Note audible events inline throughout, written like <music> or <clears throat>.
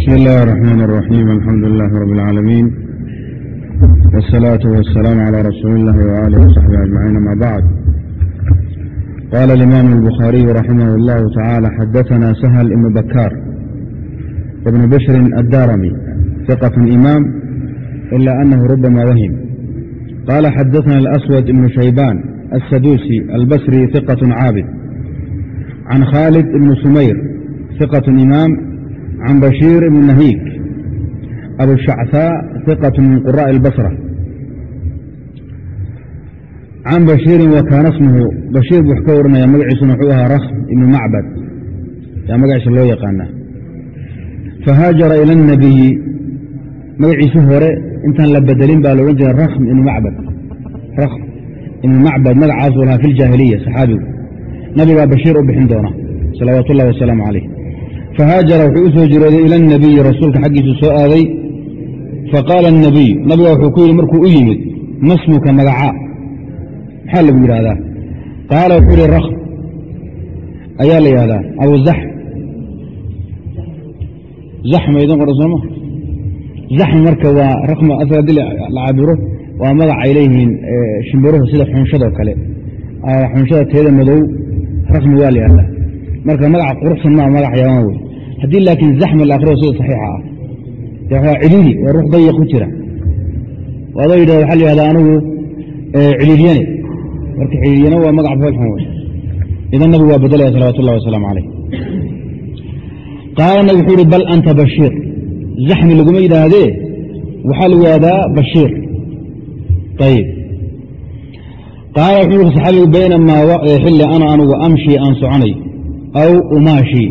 بسم الله الرحمن الرحيم الحمد لله رب العالمين والصلاة والسلام على رسول الله وآله وصحبه أجمعين أما بعد قال الإمام البخاري رحمه الله تعالى حدثنا سهل بن بكار وابن بشر الدارمي ثقة إمام إلا أنه ربما وهم قال حدثنا الأسود بن شيبان السدوسي البصري ثقة عابد عن خالد بن سمير ثقة إمام عن بشير بن نهيك أبو الشعثاء ثقة من قراء البصرة عن بشير وكان اسمه بشير buu ka warinaya magaciisuna wuxuu ahaa rakhm ibnu macbad yaa magaciisa loo yaqaana fahaajara ila الnabiyi magaciisi hore intaan la bedelin baa loodhan jiray rakhm ibnu macbad rakhm ibnu macbad magacaasuu lahaa fi ljaahiliya saxaabigu nabigaa bashiir u bixin doona salawaat ullahi wasalaamu calayh fahaajara wuxuu u soo jirooday ila anabiyi rasuulka xaggiisu soo aaday faqaala anabiy nabiga wuxuu ku yidhi markuu u yimid masmuka magaca maxaa lagu yidhaahdaa qaala wuxuu yihi rakhm ayaa la yidhahdaa aw zaxm zaxma idin qoran sooma zaxm marka waa rakma asar haddii la cabiro waa magac ay leeyihiin shimbiruhu sida xunshadoo kale xunshada teeda madow rakmi waa la yidhahdaa marka magaca quruxsan maa magac yaaban wey haddii laakiin zaxma la sida saxiixa ah. Waa cidili waa ruux dayiq ku jira. Adoo yidhah waxaa la yihahdaa anigu ciliilyane marka xidhiiryana waa magac foolxun wey idan nabigu waa bedelaya salawat ullahi wasalaamu calayh. Qaala nabig wuxuu ihi bal anta bashiir. Zaxmi laguma yidhaahdee? Waxaa lagu yihahdaa bashiir. Ayib qaala wuxuu ihi saxaabigu baynamaa xilli ana anugu amshii aan soconay aw umaashii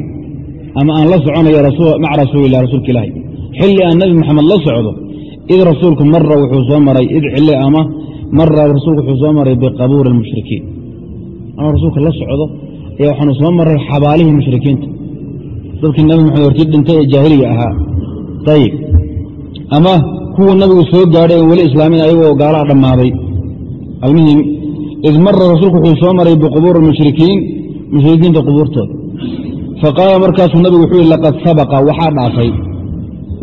ama aan la soconayo maca rasuulilah rasuulka ilaahi xilli aan nabi maxamed la socdo id rasuulku mara wuxuu soo maray id xilli ama mara rasuulku wuxuu soo maray biqabuuri اlmushrikiin ama rasuulka la socdo ayaa waxaanu soo maray xabaalihii mushrikiinta dadkii nabi maxamed hortii dhintay ee jaahiliga ahaa ayib ama kuwa nabigu soo gaadhay en weli islaamin ayagoo gaalaha dhammaaday almuhim id mara rasuulku wuxuu soo maray biqubuuri mushrikiin mushrikiinta qubuurtooda. Faqaala markaasuu nabigu wuxuu yihi laqad sabaqa. Waxaa dhaafay.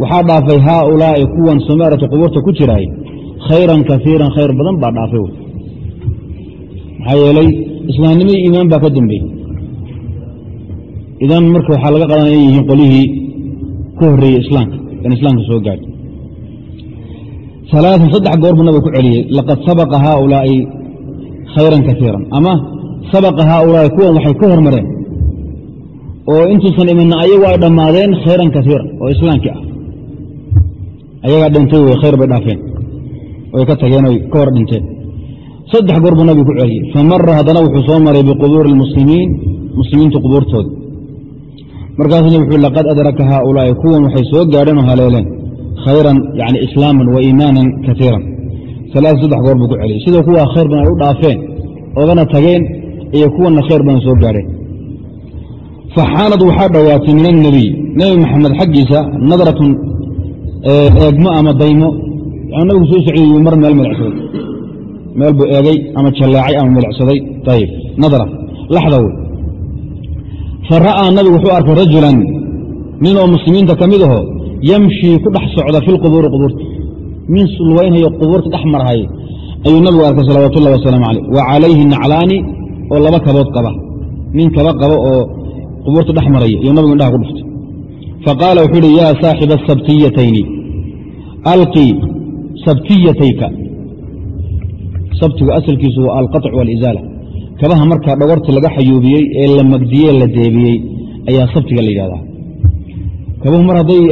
Waxaa dhaafay haaulaa'i kuwan somaarata qubuurta ku jiraay khayran kaiiran khayr badan baa dhaafay wy maxaa yeelay islaamnimadii iimaan baa ka dambeeyey. Idan marka waxaa laga qadanaya inay yihiin qolihii ka horreeyey islaamka in islaamka soo gaadhay alaaan saddex goor buu nabiga ku celiyey laqad sabaqa haaulaa'i khayran kaiiran ama sabaqa haaulaa'i kuwan waxay ka hormareen oo intuusan imanna ayagu ay dhammaadeen khayran kaiiran oo islaamkii ah. Ayagaa dhintay wey khayr bay dhaafeen way ka tageen oy ka hor dhinteen. Saddex goor buu nabigu ku celiyey famara haddana wuxuu soo maray biqubuuri اlmuslimiin muslimiinta qubuurtooda. Markaasuu nabig wuxuu laqad adraka haaulaa'i kuwan waxay soo gaadheen oo haleeleen khayran yani islaaman wa iimaanan kaiiran alaad saddex goor buu ku celiyey sidoo kuwaa khayr badan ay u dhaafeen oogana tageen iyo kuwanna khayr badan soo gaadheen faxaanad waxaa dhowaatay min annebiy nebi maxamed xaggiisa nadratun eegmo ama daymo. Nabigu soo socday mar meel milicsaday meel buu eegay ama jalleecay ama milicsaday ayib nadra laxda wey. Fa ra'aa nabigu wuxuu arkay rajulan. Nin oo muslimiinta ka mid aho yamshii ku dhex socda fi lqubuuri qubuurta min sulwaynhayo qubuurta dhex marhay. Ayuu nabigu arkay salawaatu ullahi wasalaamu caleyh. Wa calayhi naclaani oo laba kabood qaba. Nin kaba qaba oo qubuurta dhex maraya iyuu nabigu indhaha ku dhuftay. Faqaala wuxuu ihi yaa saaxiba asabtiyatayni alqii sabtiyatayka. Sabtigu asalkiisu waa alqaطc walizaala. Kabaha markaa dhogorta laga xayuubiyey ee la magdiyey la deebiyey ayaa sabtiga la yidhahdaa kabuhu mar hadday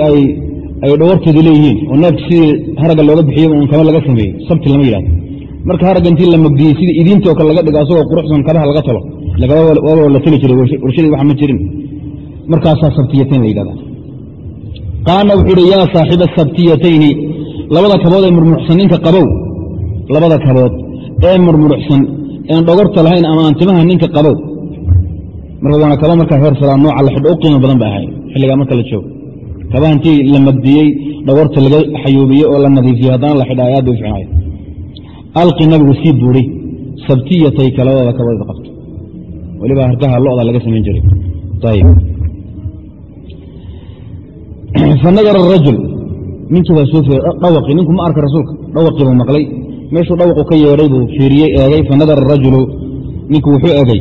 ay dhogortooda leeyihiin oo neefka sidii haragga looga bixiyey un kaba laga sameeyey sabti lama yidhahdo marka haragga intii la magdiyey sidii idiinti oo kale laga dhigo asagoo quruxsan kabaha laga talo. La tali jiray warshadii wax ma jirin. Markaasaa sabtiyatayn la yidhahdaa. Qaana wuxuu ihi yaa saaxiba sabtiyatayni labada kabood ee murmuruxsan ninka qabow labada kabood ee murmuruxsan een dhogorta lahayn ama aan timaha ninka qabow. Marka waana kaba markaa heersadaa nooca la xidho u qiimo badan ba ahay xilligaa marka la joogo. Kabaha intii la magdiyey dhogorta laga xayuubiyey oo la nadiifiyey haddana la xidha aad bay u ficnaaya alqi nabigu sii buuri sabtiyatayka labadooda kabood qabto. Weliba harkaha lo'da laga samayn jiray. <clears throat> Fanadara arajul ninkii baa soo fiiray dhawaqii ninku ma arka rasuulka dhawaqii buu maqlay. Meeshuu dhawaqu ka yeedhay buu fiiriyey eegay fanadara arajulu ninku wuxuu egay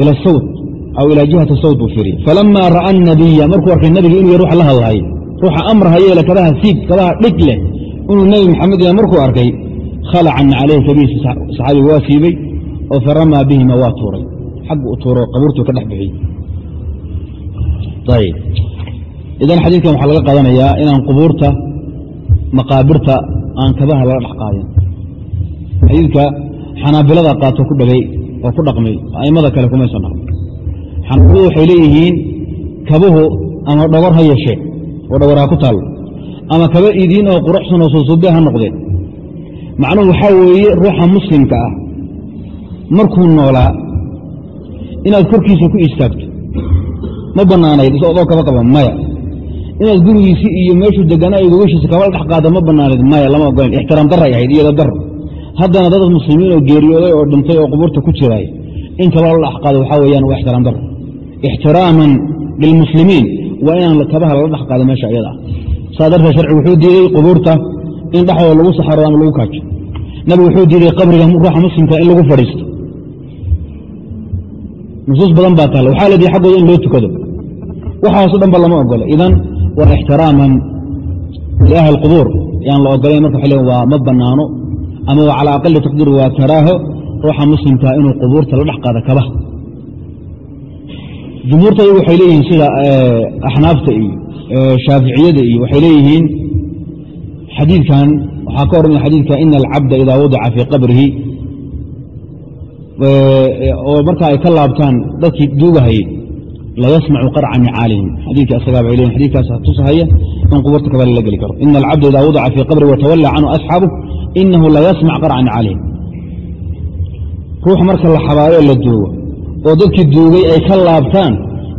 ila sawt aw ilaa jihati sawt buu fiiriyey. Falamaa ra'a anabiya markuu arkay nabiga inuu ya ruuxa la hadlahay ruuxa amrahayeele kabaha siig kabaha dhig leh inuu nebi maxamed yahay markuu arkay khalacan caleyhi kabihiisi saxaabiga waa siibey oo faramaa bihima waa tuuray. Xaggu u tuuro qabuurtuu ka dhex bixiyey. Idan xadiidkan waxaa laga qaadanayaa inaan qubuurta maqaabirta aan kabaha laga dhex qaadin. Xadiidka xanaabilada qaato ku dhagay oo ku dhaqmay a'immada kale kumaysan dhaqmay xanaabiladu waxay leeyihiin kabuhu ama dhogor ha yeeshee oo dhogor ku taallo ama kaba idiin oo quruxsan oo suusuube ha noqdeen. Macnuhu waxaa weeye ruuxa muslimka ah. Markuu noolaa inaad korkiisa ku istaagto ma bannaanayd isodoo kaba qaba maya. Inaad gurigiisi iyo meeshuu deganaa iyo gogashiisa kabala dhex qaada ma bannaanayd maya lama ogolan ixtiraam daray ahayd iyada dar haddana dad muslimiin oo geeriyooday oo dhintay oo qubuurta ku jiraay in kabala dhex qaado waxaa weyaan waa ixtiraam dar ixtiraaman lilmuslimiin waa inaan kabaha lala dhex qaado meesha iyada ah saa darteed sharcigu wuxuu diiday qubuurta in dhexdooda lagu saxaro ama lagu kaajo. Nabigu wuxuu diiday qabriga ruuxa muslimka in lagu fadhiisto. Nusuus badan baa taalla waxaa la diiday xaggooda in loo tukado. Waxaaso dhan ba lama ogola idan waa ixtiraaman liahli اlqubuur yaan la ogolayn marka waxay waa ma bannaano ama waa cala aqali taqdiir waa karaaho ruuxa muslimkaa inuu qubuurta la dhex qaado kabaha jumhuurta iyagu waxay leeyihiin sida axnaafta iyo shaaficiyada iyo waxay leeyihiin xadiidkan waxaa ka oranaya xadiidka ina alcabda idaa wadaca fii qabrihi. Oo marka ay ka laabtaan dadkii duugahayey layasmacu qarca nicaalihim xadiidka asagaa bay leyihin xadidkaas tusahaya in qubuurta kabale la geli karo. Ina alcabda idaa wadaca fii qabri watawallaa canhu asxaabuh inahu layasmac qarca nicaalihim ruux marka la xabaalo la duugo oo dadkii duugay ay ka laabtaan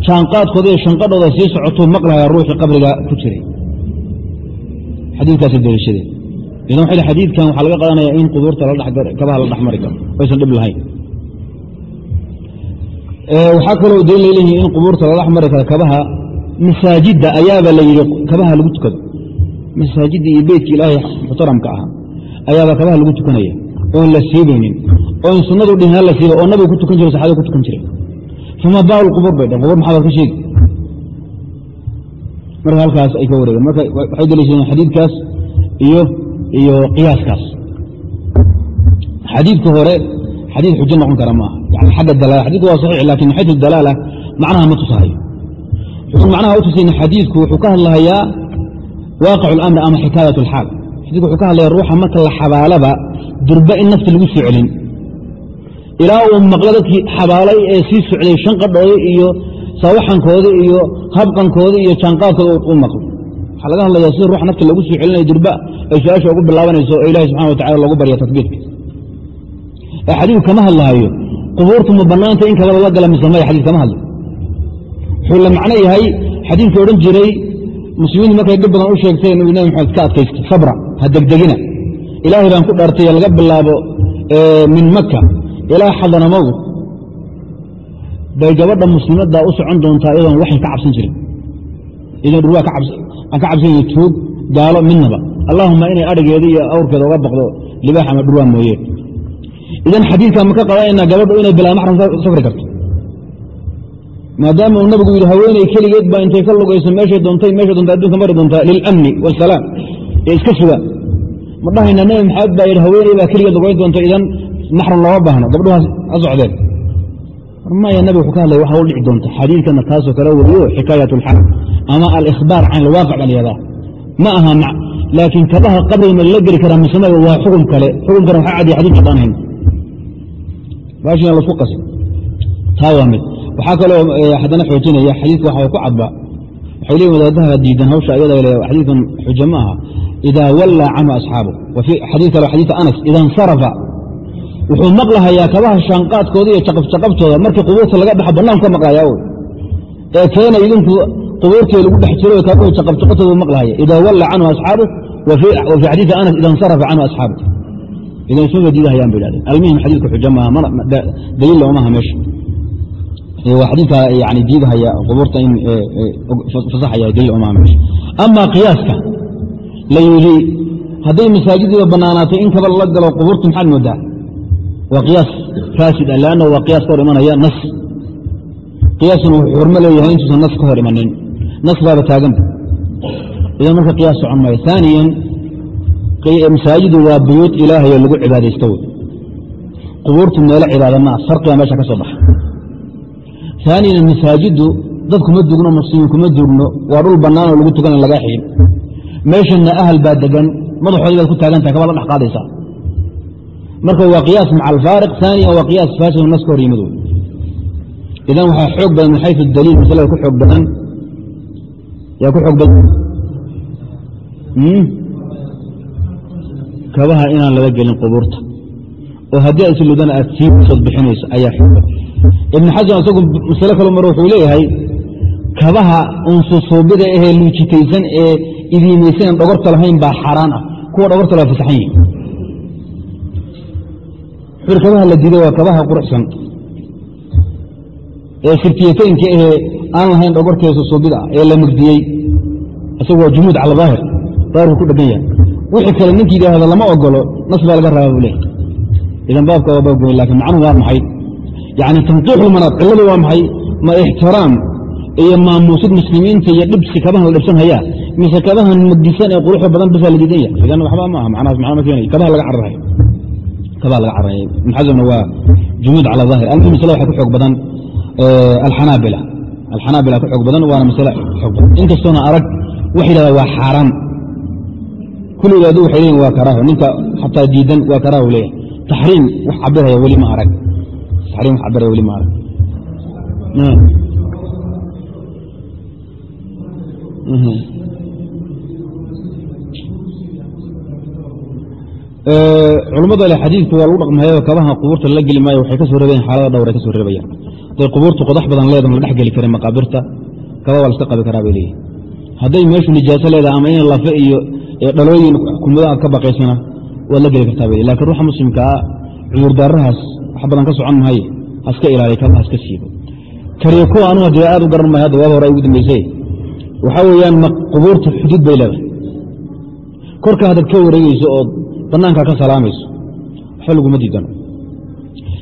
jaanqaadkooda iyo shanqadhooda sii socotuu maqlahaya ruuxii qabriga ku jiray. Xadiikaasa daliishadeen idan xadiidkan waxaa laga qadanaya in qubuurta kabaha la dhex mari karo aysan dhib lahayn. Waxaa kaloo daliil leeyihiin in qubuurta la dhex mari karo kabaha masaajidda ayaaba la yidhi kabaha lagu tukado. Masaajidda iyo beytka ilaahay muxtaramka ahaa ayaaba kabaha lagu tukanaya oon la siibaynin oon sunnadu dhihin hala siiba oo nabigu ku tukan jiray saxaabada ku tukan jiray fama baalu qubuur bay dheen qubur maxaa ka sheegi. Marka halkaas ay ka wareegeen. Marka waxay daliishadeen xadiidkaas iyo iyo qiyaaskaas. Xadiidka hore xadiid xujo noqon kara maaha yani xagga dalaala xadidku waa saxiix laakiin min xaytu dalaala macnaha ma tusahayo wuxuu macnaha u xadiidku wuxuu ka hadlahayaa waaqic اlamri ama xikaayat اlxaal xadidku wuxuu ka hadlaya ruuxa marka la xabaalaba durba in nafta lagu soo celin ilaa uu maqlo dadkii xabaalay ee sii socday shanqadhooda iyo sawaxankooda iyo habqankooda iyo jaanqaadkooda u maqlo. Waxaa laga hadlaya sida ruux nafta lagu soo celinayo durba ay su'aasha ugu bilaabanayso oo ilahi subxana watacala loogu barya tatbiiqka ee xadiidku kama hadlahayo qubuurtu ma in kabada la gala mise maya xadid kama hadlo wuxuu la macno yahay xadiidkii odhan jiray muslimiintu markay dhib badan u sheegteen nabi maxamed ka adkaysta sabra ha degdegina. Ilaahay baan ku dhaartay laga bilaabo min maka ilaa xadanamowd bay gabadha muslimadda u socon doontaa iyadoon waxay ka cabsan jirin. Iyadoon dhurwaa aan ka cabsanayn tuug gaalo midnaba allaahuma inay adhigeeda iyo awrkeeda uga baqdo libaax ama dhurwaa mooye. Idan xadiidkan ma ka qadanayna gabadhu inay bilaa maxram safri karto. Maadaama uu nabigu yidhi haweeney keligeed baa intay ka lugayso meeshay doontay meeshay doonta adduunka mari doontaa lilamni waasalaam ee iska suga. Ma dhahayna nabi maxamed baa yidhi haweeney baa keligeed lugayn doonto idan maxram looma baahno gabdhuhaas ha socdeen. Maya nabig wuxuu ka hadlaya waxa u dhici doonta xadiidkana taasoo kale weriyo xikaayat alxaq ama alikhbaar can alwaaqic baa ma aha laakiin kabaha qabriga ma geli karaa mise waa xukum kale xukumkana waxaa cadiya xadidka dhaanayn baashina lasku qasi taa waa mid. Waxaa kaloo haddana xoojinaya xadiidka waxa ku cadba. Waxay leeyiin wadaadaha diidan hawsha ayada xadiidkan xujo ma aha. Idaa wallaa canhu asxaabu xadii kale xadiid anas ida insarafa wuxuu maqlahayaa kabaha shaanqaadkooda iyo caqabcaqabtooda. Markii qubuurta laga baxo bannaanku ka maqlaya ee keena idinku qubuurtii lagu dhex jiro kabahu caqabcaqabtooda maqlahaya idaa wallaa canhu asxaabu wa fii xadiidi anas ida insarafa canhu asxaabu idan isuma diidahayaan ba idhahdeen almuhim xadiidka xujo maaha daliil looma meesha. Waa yani diidahaya qubuurta in fasaxaya daliil uma meesha. Amaa qiyaaska la yidhi hadday masaajidiiba bannaanaatay in kaba lala galo qubuurta maxaad moodaa waa qiyaas. Faasid ah leannahu waa qiyaas ka hor imanaya nas. Qiyaasuna wuxuu xurmo leeyahay intuusan nas ka hor imanin. Nas baaba taaganba idan marka qiyaas socon maayo. Aaniyan masaajidu waa buyuud ilaahayo lagu cibaadaysto. Wey qubuurtu meelo cibaada maa farqiga meesha ka soo baxa. Aaniyan masaajiddu dad kuma dugno muslimiin kuma dugno. Waa dhul bannaan oo lagu tukana laga xiin meeshanna ahal baa degan madaxoodii baad ku taagantahay kabaa la dhex qaadaysaa marka waa qiyaas maca alfaariq aaniyan waa qiyaas faasid nas ka hor yimid idan waxaa xoog badan min xayu daliil masalada ku xoog badan. Yaa ku xoog badan? Kabaha inaan laga gelin qubuurta. Oo haddii aad isludana aad sii sood bixinayso ayaa xoog badan. Ibn xasan isagu masale kalo mar wuxuu leeyahay kabaha unsusuubida ahee luujitaysan ee idiimaysan dhogorta lahayn baa xaaraan ah. Kuwa dhogorta la fasaxan yihiin xur kabaha la diiday waa kabaha quruxsan. Ee sirtiyataynka ahee aan lahayn dhogortee susuubida ah ee la magdiyey isagu waa jumuud cala daahir daahirku ku dhegan yahay. Wixii kale ninkii yidhaahda lama ogolo nas baa laga rabaa buu leeyahy idan baabka waa baab goyn laakiin macnuhu waa maxay? Yani tanqiixulmanaad cilladu waa maxay? Ma ixtiraam iyo maamuusid muslimiinta iyo dhibsi kabahan la dhibsan hayaa? Mise kabahan magdisan ee quruxda badan basaa la diidan yahay? Idan waxba maaha macnahaas macna ma keenayo kabaha laga cararahay kabaha laga cararaya ibn waa jumuud cala daahir almuhim masale waxaa ku xoog badan alxanaabila alxanaabila ku xoog badan waana masale xoog. Badan inkastoona arag waxay yidhahdaa waa xaaraan kulligood waxay leeyihiin waa karaaho. Ninka xataa diidan waa karaaho leeyahay. Taxriim wax cabiraya weli ma arag. Taxriim wax cabiraya weli ma arag culammada ale xadiidku waa lagu dhaqmahayo kabaha qubuurta lala geli maayo waxay ka soo reebayan xaalada dhowr ay ka soo reebayaan. Qubuurtu qodax badan leedaha la dhex geli karin maqaabirta kaba waa la iska qabi karaa bay leeyihiin hadday meeshu nijaaso leedahay ama in lafe iyo dhalooyin kumado aad ka baqaysana waad la geli kartaa bay laakiin ruuxa muslimkaa cudurdaarahaas wax badan ka socon mahaye haska ilaaliya kabaha haska siibo. Kariiko anu hadee aad u garan mahay hadda waaba hore ugu dambayse waxaa weeyaan qubuurta xuduud bay leedahay. Korka haddaad ka wareegeyso ood banaanka ka salaamayso waxba laguma diidano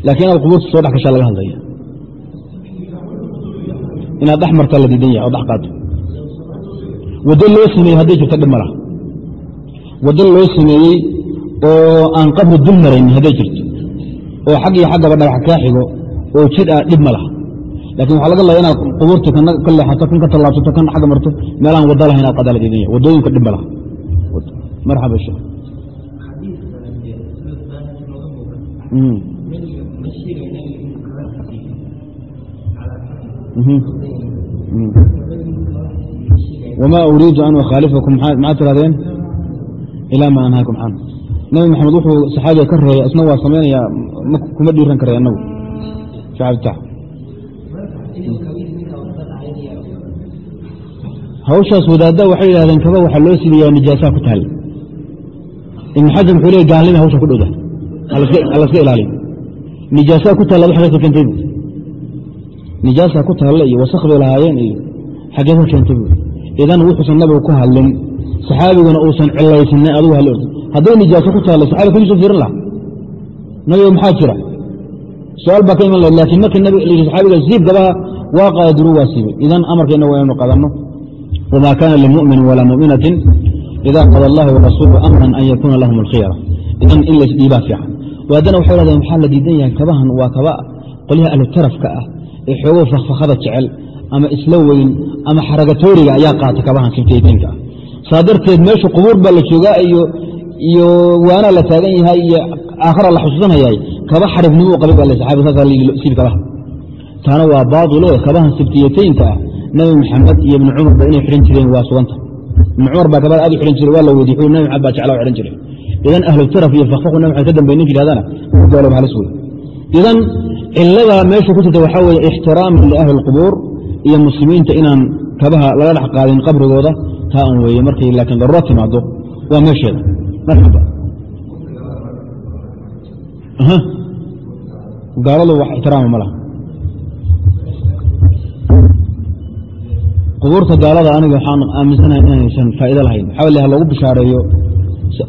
laakiin inaad qubuurta soo dhex gashaa laga hadlaya. Inaad dhex martaa la diidan yahay oo dhex qaato. Waddo loo sameeyey hadday jirto dhib ma laha. Waddo loo sameeyey oo aan qabri dul marayn hadday jirto. Oo xag iyo xaggaba dhagax kaa xigo oo jid ah dhib ma laha. Lakin waxaa laga laya inaad qubuurta ka leexato kan ka tallaabsato kan xagga marto meelaan waddo lahayn aad qadaa la diidan yahay. Waddooyinka dhib ma laha. Marxaba sheekh wma uriidu an ukhaalifakum maxaad tirahdeen? Ilaa ma anhaakum can. Nabi maxamed wuxuu saxaabiga ka reeyay isna waa samaynayaa kuma dhiiran karay anagu shacabta hawshaas wadaadda waxay yidhahdeen kaba waxaa loo sidayaa nijaasaa ku taal. Ibn xasan wuxuu leey gaalnima hawsha ku dhowda alaska ilaaliyo nijaasaa ku taalla wax ka keentay bu nijaasaa ku taalla iyo wasak bay lahaayeen iyo xagee ka keentay bu idan wuxuusan nabigu ku hadlin saxaabiguna uusan cilaysanin adugu hal orta hadday nijaaso ku taalla saxabiga kaliisoo fiirin laha nabiga maxaa jira? Su'aal baa ka iman lahed laakiin markii nabig saxaabiga siib gabaha waa qaaduru waa siibay. Idan amarkeenna waa inaynu qadanno. Wma kana limu'mini walaa mu'minatin ida qada allahu warasuulu amran an yakuuna lahum alkhiyara in laysdhiibaa fiican. Waadana waxay hahdeen waxaa la diidan yahay? Kabahan waa kaba qolyaha ahlutarafka ah ee xoogow fakfakhada jecel ama isla weyn ama xaragatooriga ayaa qaata kabahan sibtaytinka ah saa darteed meeshu qubuur baa la joogaa iyo waanaa la taagan yahay iyo aakhara la xusuusanayay kaba xarifnimo u qabay baa saxaabi saasa siib kabaha taana waa baatilo kabahan sibtiyataynka ah. Nabi maxamed iyo ibni cumarba inay xidhan jireen waa suganta. Ibni cumar baa kabada aad u xidhan jiray waa la weydiy nabi maxamed baa jeclaa xidhan jiray idan ahlu taraf iyo fakfaku nabi maxamed ka dambey ninka yidhahdana ku gaalooba halis wey idan cilada meesha ku jirta waxaa weeye ixtiraaman liahli lqubuur iyo muslimiinta inaan kabaha laga dhex qaadin qabrigooda taa un weeye markay laakiin daruuro timaado waa meesheeda. Marxaba gaaladu wax ixtiraama ma laha. Qubuurta gaalada aniga waxaan aaminsanahay inaysan faa'ido lahayn. Waxaa le loogu bishaareeyo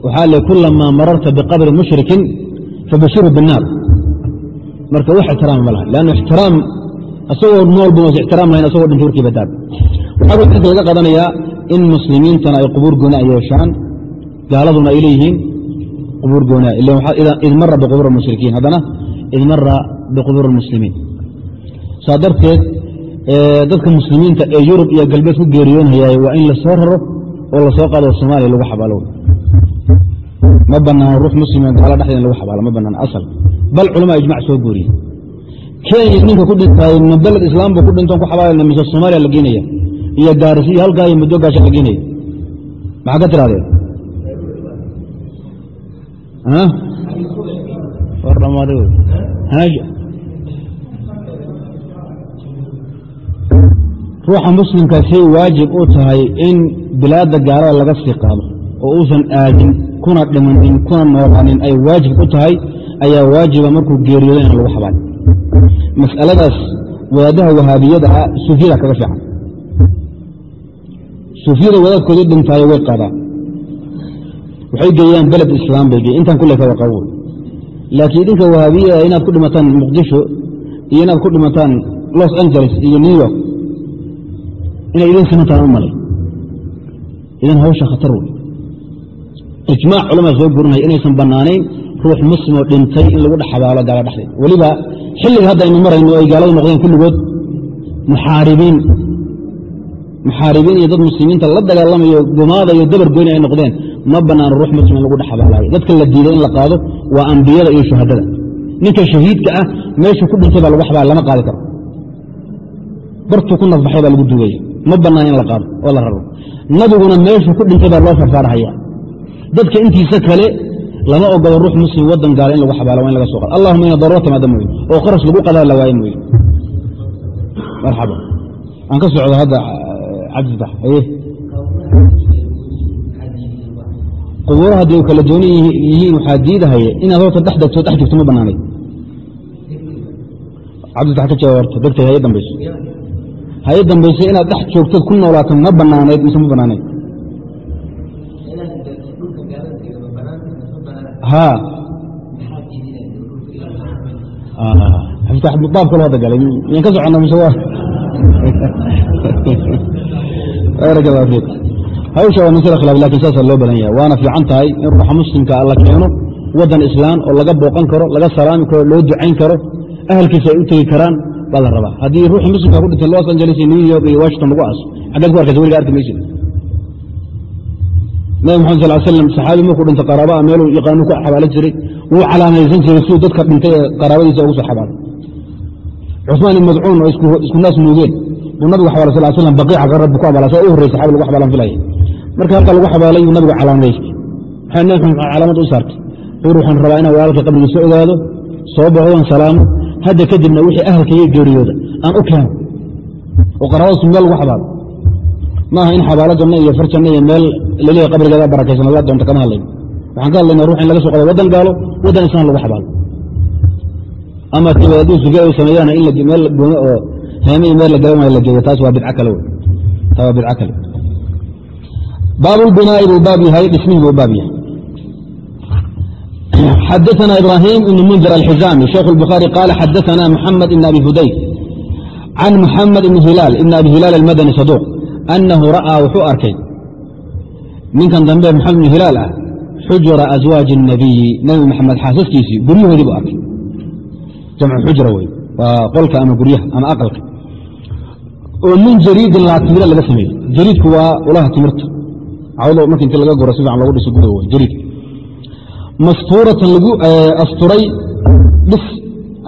waxaa le kulamaa mararta biqabri mushrikin fabashiru binnaar marka wax ixtiraama ma laha lanna ixtiraam isagoo noolba mas ixtiraam lahayn asagoo dhinta warkii badaab waxaa dadka laga qadanayaa in muslimiintana ay qubuur gooni yeeshaan gaaladuna ay leeyihiin qubuur gooni id mara biqubuur mushrikiin haddana id mara biqubuur muslimiin saa darteed dadka muslimiinta ee yurub iyo galbeed ku geeriyoonhayaay waa in la soo raro oo la soo qaado soomaaliya lagu xabaalo ma banaano ruux muslimo gaalo dhexdeed in lagu xabaalo ma banaan asal. Bal culamaa ijmac soo guuriye kenya ninka ku dhintay ma beled islaamba ku dhintoon ku xabaalana mise soomaaliya la geenaya iyo gaarisi iyo halkaa iyo muddo gaasha la geenaya maxaa ka tirahdeen? Ruuxa muslimka say waajib u tahay in bilaadda gaalada laga sii qaado oo uusan aadin kuna dhimanin kuna noolaanin ay waajib u tahay ayaa waajiba markuu geeriyooda in lagu xabaal mas'aladaas wadaadaha wahaabiyada ah suufiyada kaga fiican. Suufiyada wadaadkoodii dhintaayo way qaadaan waxay geeyaan beled islaam bay geeyan intaan kulle ka waqabo laakiin idinka wahaabiyada inaad ku dhimataan muqdisho iyo inaad ku dhimataan los angeles iyo new york inay idin simantaan u malay. Idan hawsha khatar wey ijmaac culamaa soo gurinaya inaysan bannaanayn ruux muslimoo dhintay in lagu dhex xabaalo gaalo dhexdeed. Weliba xilliga hadda aynu marayno ay gaaladu noqdeen kulligood muxaaribiin. Muxaaribiin iyo dad muslimiinta la dagaalamayo gumaadayo dabar goyna ay noqdeen ma bannaano ruux muslim in lagu dhex xabaalaayo. Dadka la diiday in la qaado waa ambiyada iyo shuhadada. Ninka shahiidka ah meeshu ku dhintay baa lagu xabaala lama qaadi karo. Bartuu ku nafbaxay baa lagu dugaya ma bannaan in la qaado oo la raro nabiguna meeshu ku dhintay baa loo farfaarhaya dadka intiisa kale lama ogolo ruux muslim wadan gaala in lagu xabaalo waa in laga qado allahuma ina daruura timaada mooye oo kharash lagu qadaa la waaye mooye. Marxaba. Aan ka socdo hadda cabdifatax aye qubuuro haddii u kala dooni yihiin waxaa diidahaya inaad horta dhex degto dhex jogto ma bannaanay cabdifatax ka jawaab horta haye dambayso. Haye dambayso inaad dhex joogtood ku noolaato ma bannaanayd mise ma bannaanayd baab kalo hadda galay. Yan ka socona mise <laughs> hawsha waa masale khilaaf laakiin saasaa loo badan yahay. Waana fiican tahay in ruuxa muslimka la keeno waddan islaan oo laga booqan karo laga salaami karo loo ducayn karo ahalkiisa ay u tegi karaan baa la rabaa. Haddii ruuxii muslimka ku dhintay los angeles iyo new york iyo washington lagu aaso xaggeed ku arkaysa weliga arki maysid nabi maxamed sal slam saxaabi markuu dhintay qaraabaa meeluu yaqaanu ku xabaalan jiray wuu calaamaysan jiray siduu dadka dhintay ee qaraabadiisa ugu soo xabaalay cusmaan ibn madcuun oo isku naas nuugeen buu nabigu xabaalay sal slam baqiica ka rabbi ku xabaala saa u horrey saxaabi lagu xabaalan filaya marka halka lagu xabaalay yuu nabigu calaamaystay. Maxaa nabi maxamed calaamad u saartay. Wuxuu waxaan rabaa inaan walaalka qabrigiisa ogaado soo baxoon salaamo hadda kadibna wixii ahalkaiyo geeriyooda aan u keeno. Oo qaraabadasu meel lagu xabaalo maaha in xabaalo janno iyo far janno iyo meel laleeyahay qabrigeeda barakaysan alla doonta kama hadlayno waxaan ka hadlayna ruux in laga soo qado waddan gaalo waddan islaan lagu xabaalo ama tibaaduu suge ay sameeyaan in meel goome oo heeme iyo meel la gaban waayo la geeyo taas waa bidco kale wey taa waa bidco kale baabulbinaa'i buu baab yahay dhismihii buu baab yahay xadaثna ibrahim ibn mundir alxizaami sheikh الbukhaari qaala xadaثna muxamed ibn abi hudayr can muxamed ibn hilaal ibn abi hilaal almadani saduuq anahu ra'aa wuxuu arkay ninkan dambe maxamed ibn hilaal ah xujura aswaaji الnabiyi nebi maxamed xaasaskiisii guryahoodii buu arkay jamcu xujra wey waa qolka ama guryaha ama aqalka oo min jariidin laatimira laga sameeyey jariidku waa ulaha timirta cawdo marka inti laga guro si fiican logu dhiso gudaha wey jariidka mastuuratan lagu asturay dhis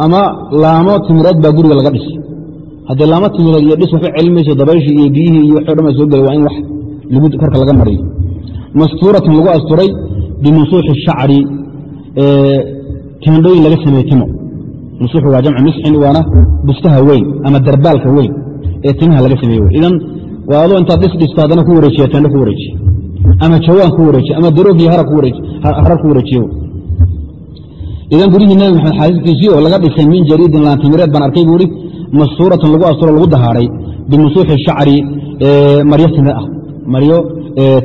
ama laamo timireed baa guriga laga dhisay haddii laamo timireed iyo dhis waxba celin dabayshii iyo biyihii iyo waxo dhan soo gelay waa in wax korka laga mariyo. Mastuuratan lagu asturay bimusuuxi shacri timindhooyin laga sameeye timo. Musuuxu waa jamcu misxin waana bustaha weyn ama darbaalka weyn ee timaha laga sameeye wey idan waa adoo intaad dhis dhisto haddana ku wareejiya tendho ku wareejiye ama jawaan ku wareejiye ama daroog iyo harar ku wareejiye idan gurihii nabi maxamed xaasiskiisii oo laga dhisay min jariidin laantimireed baan arkay buu ihi mastuuratan lagu asturo lagu dahaaray bimusuuxi shacri maryo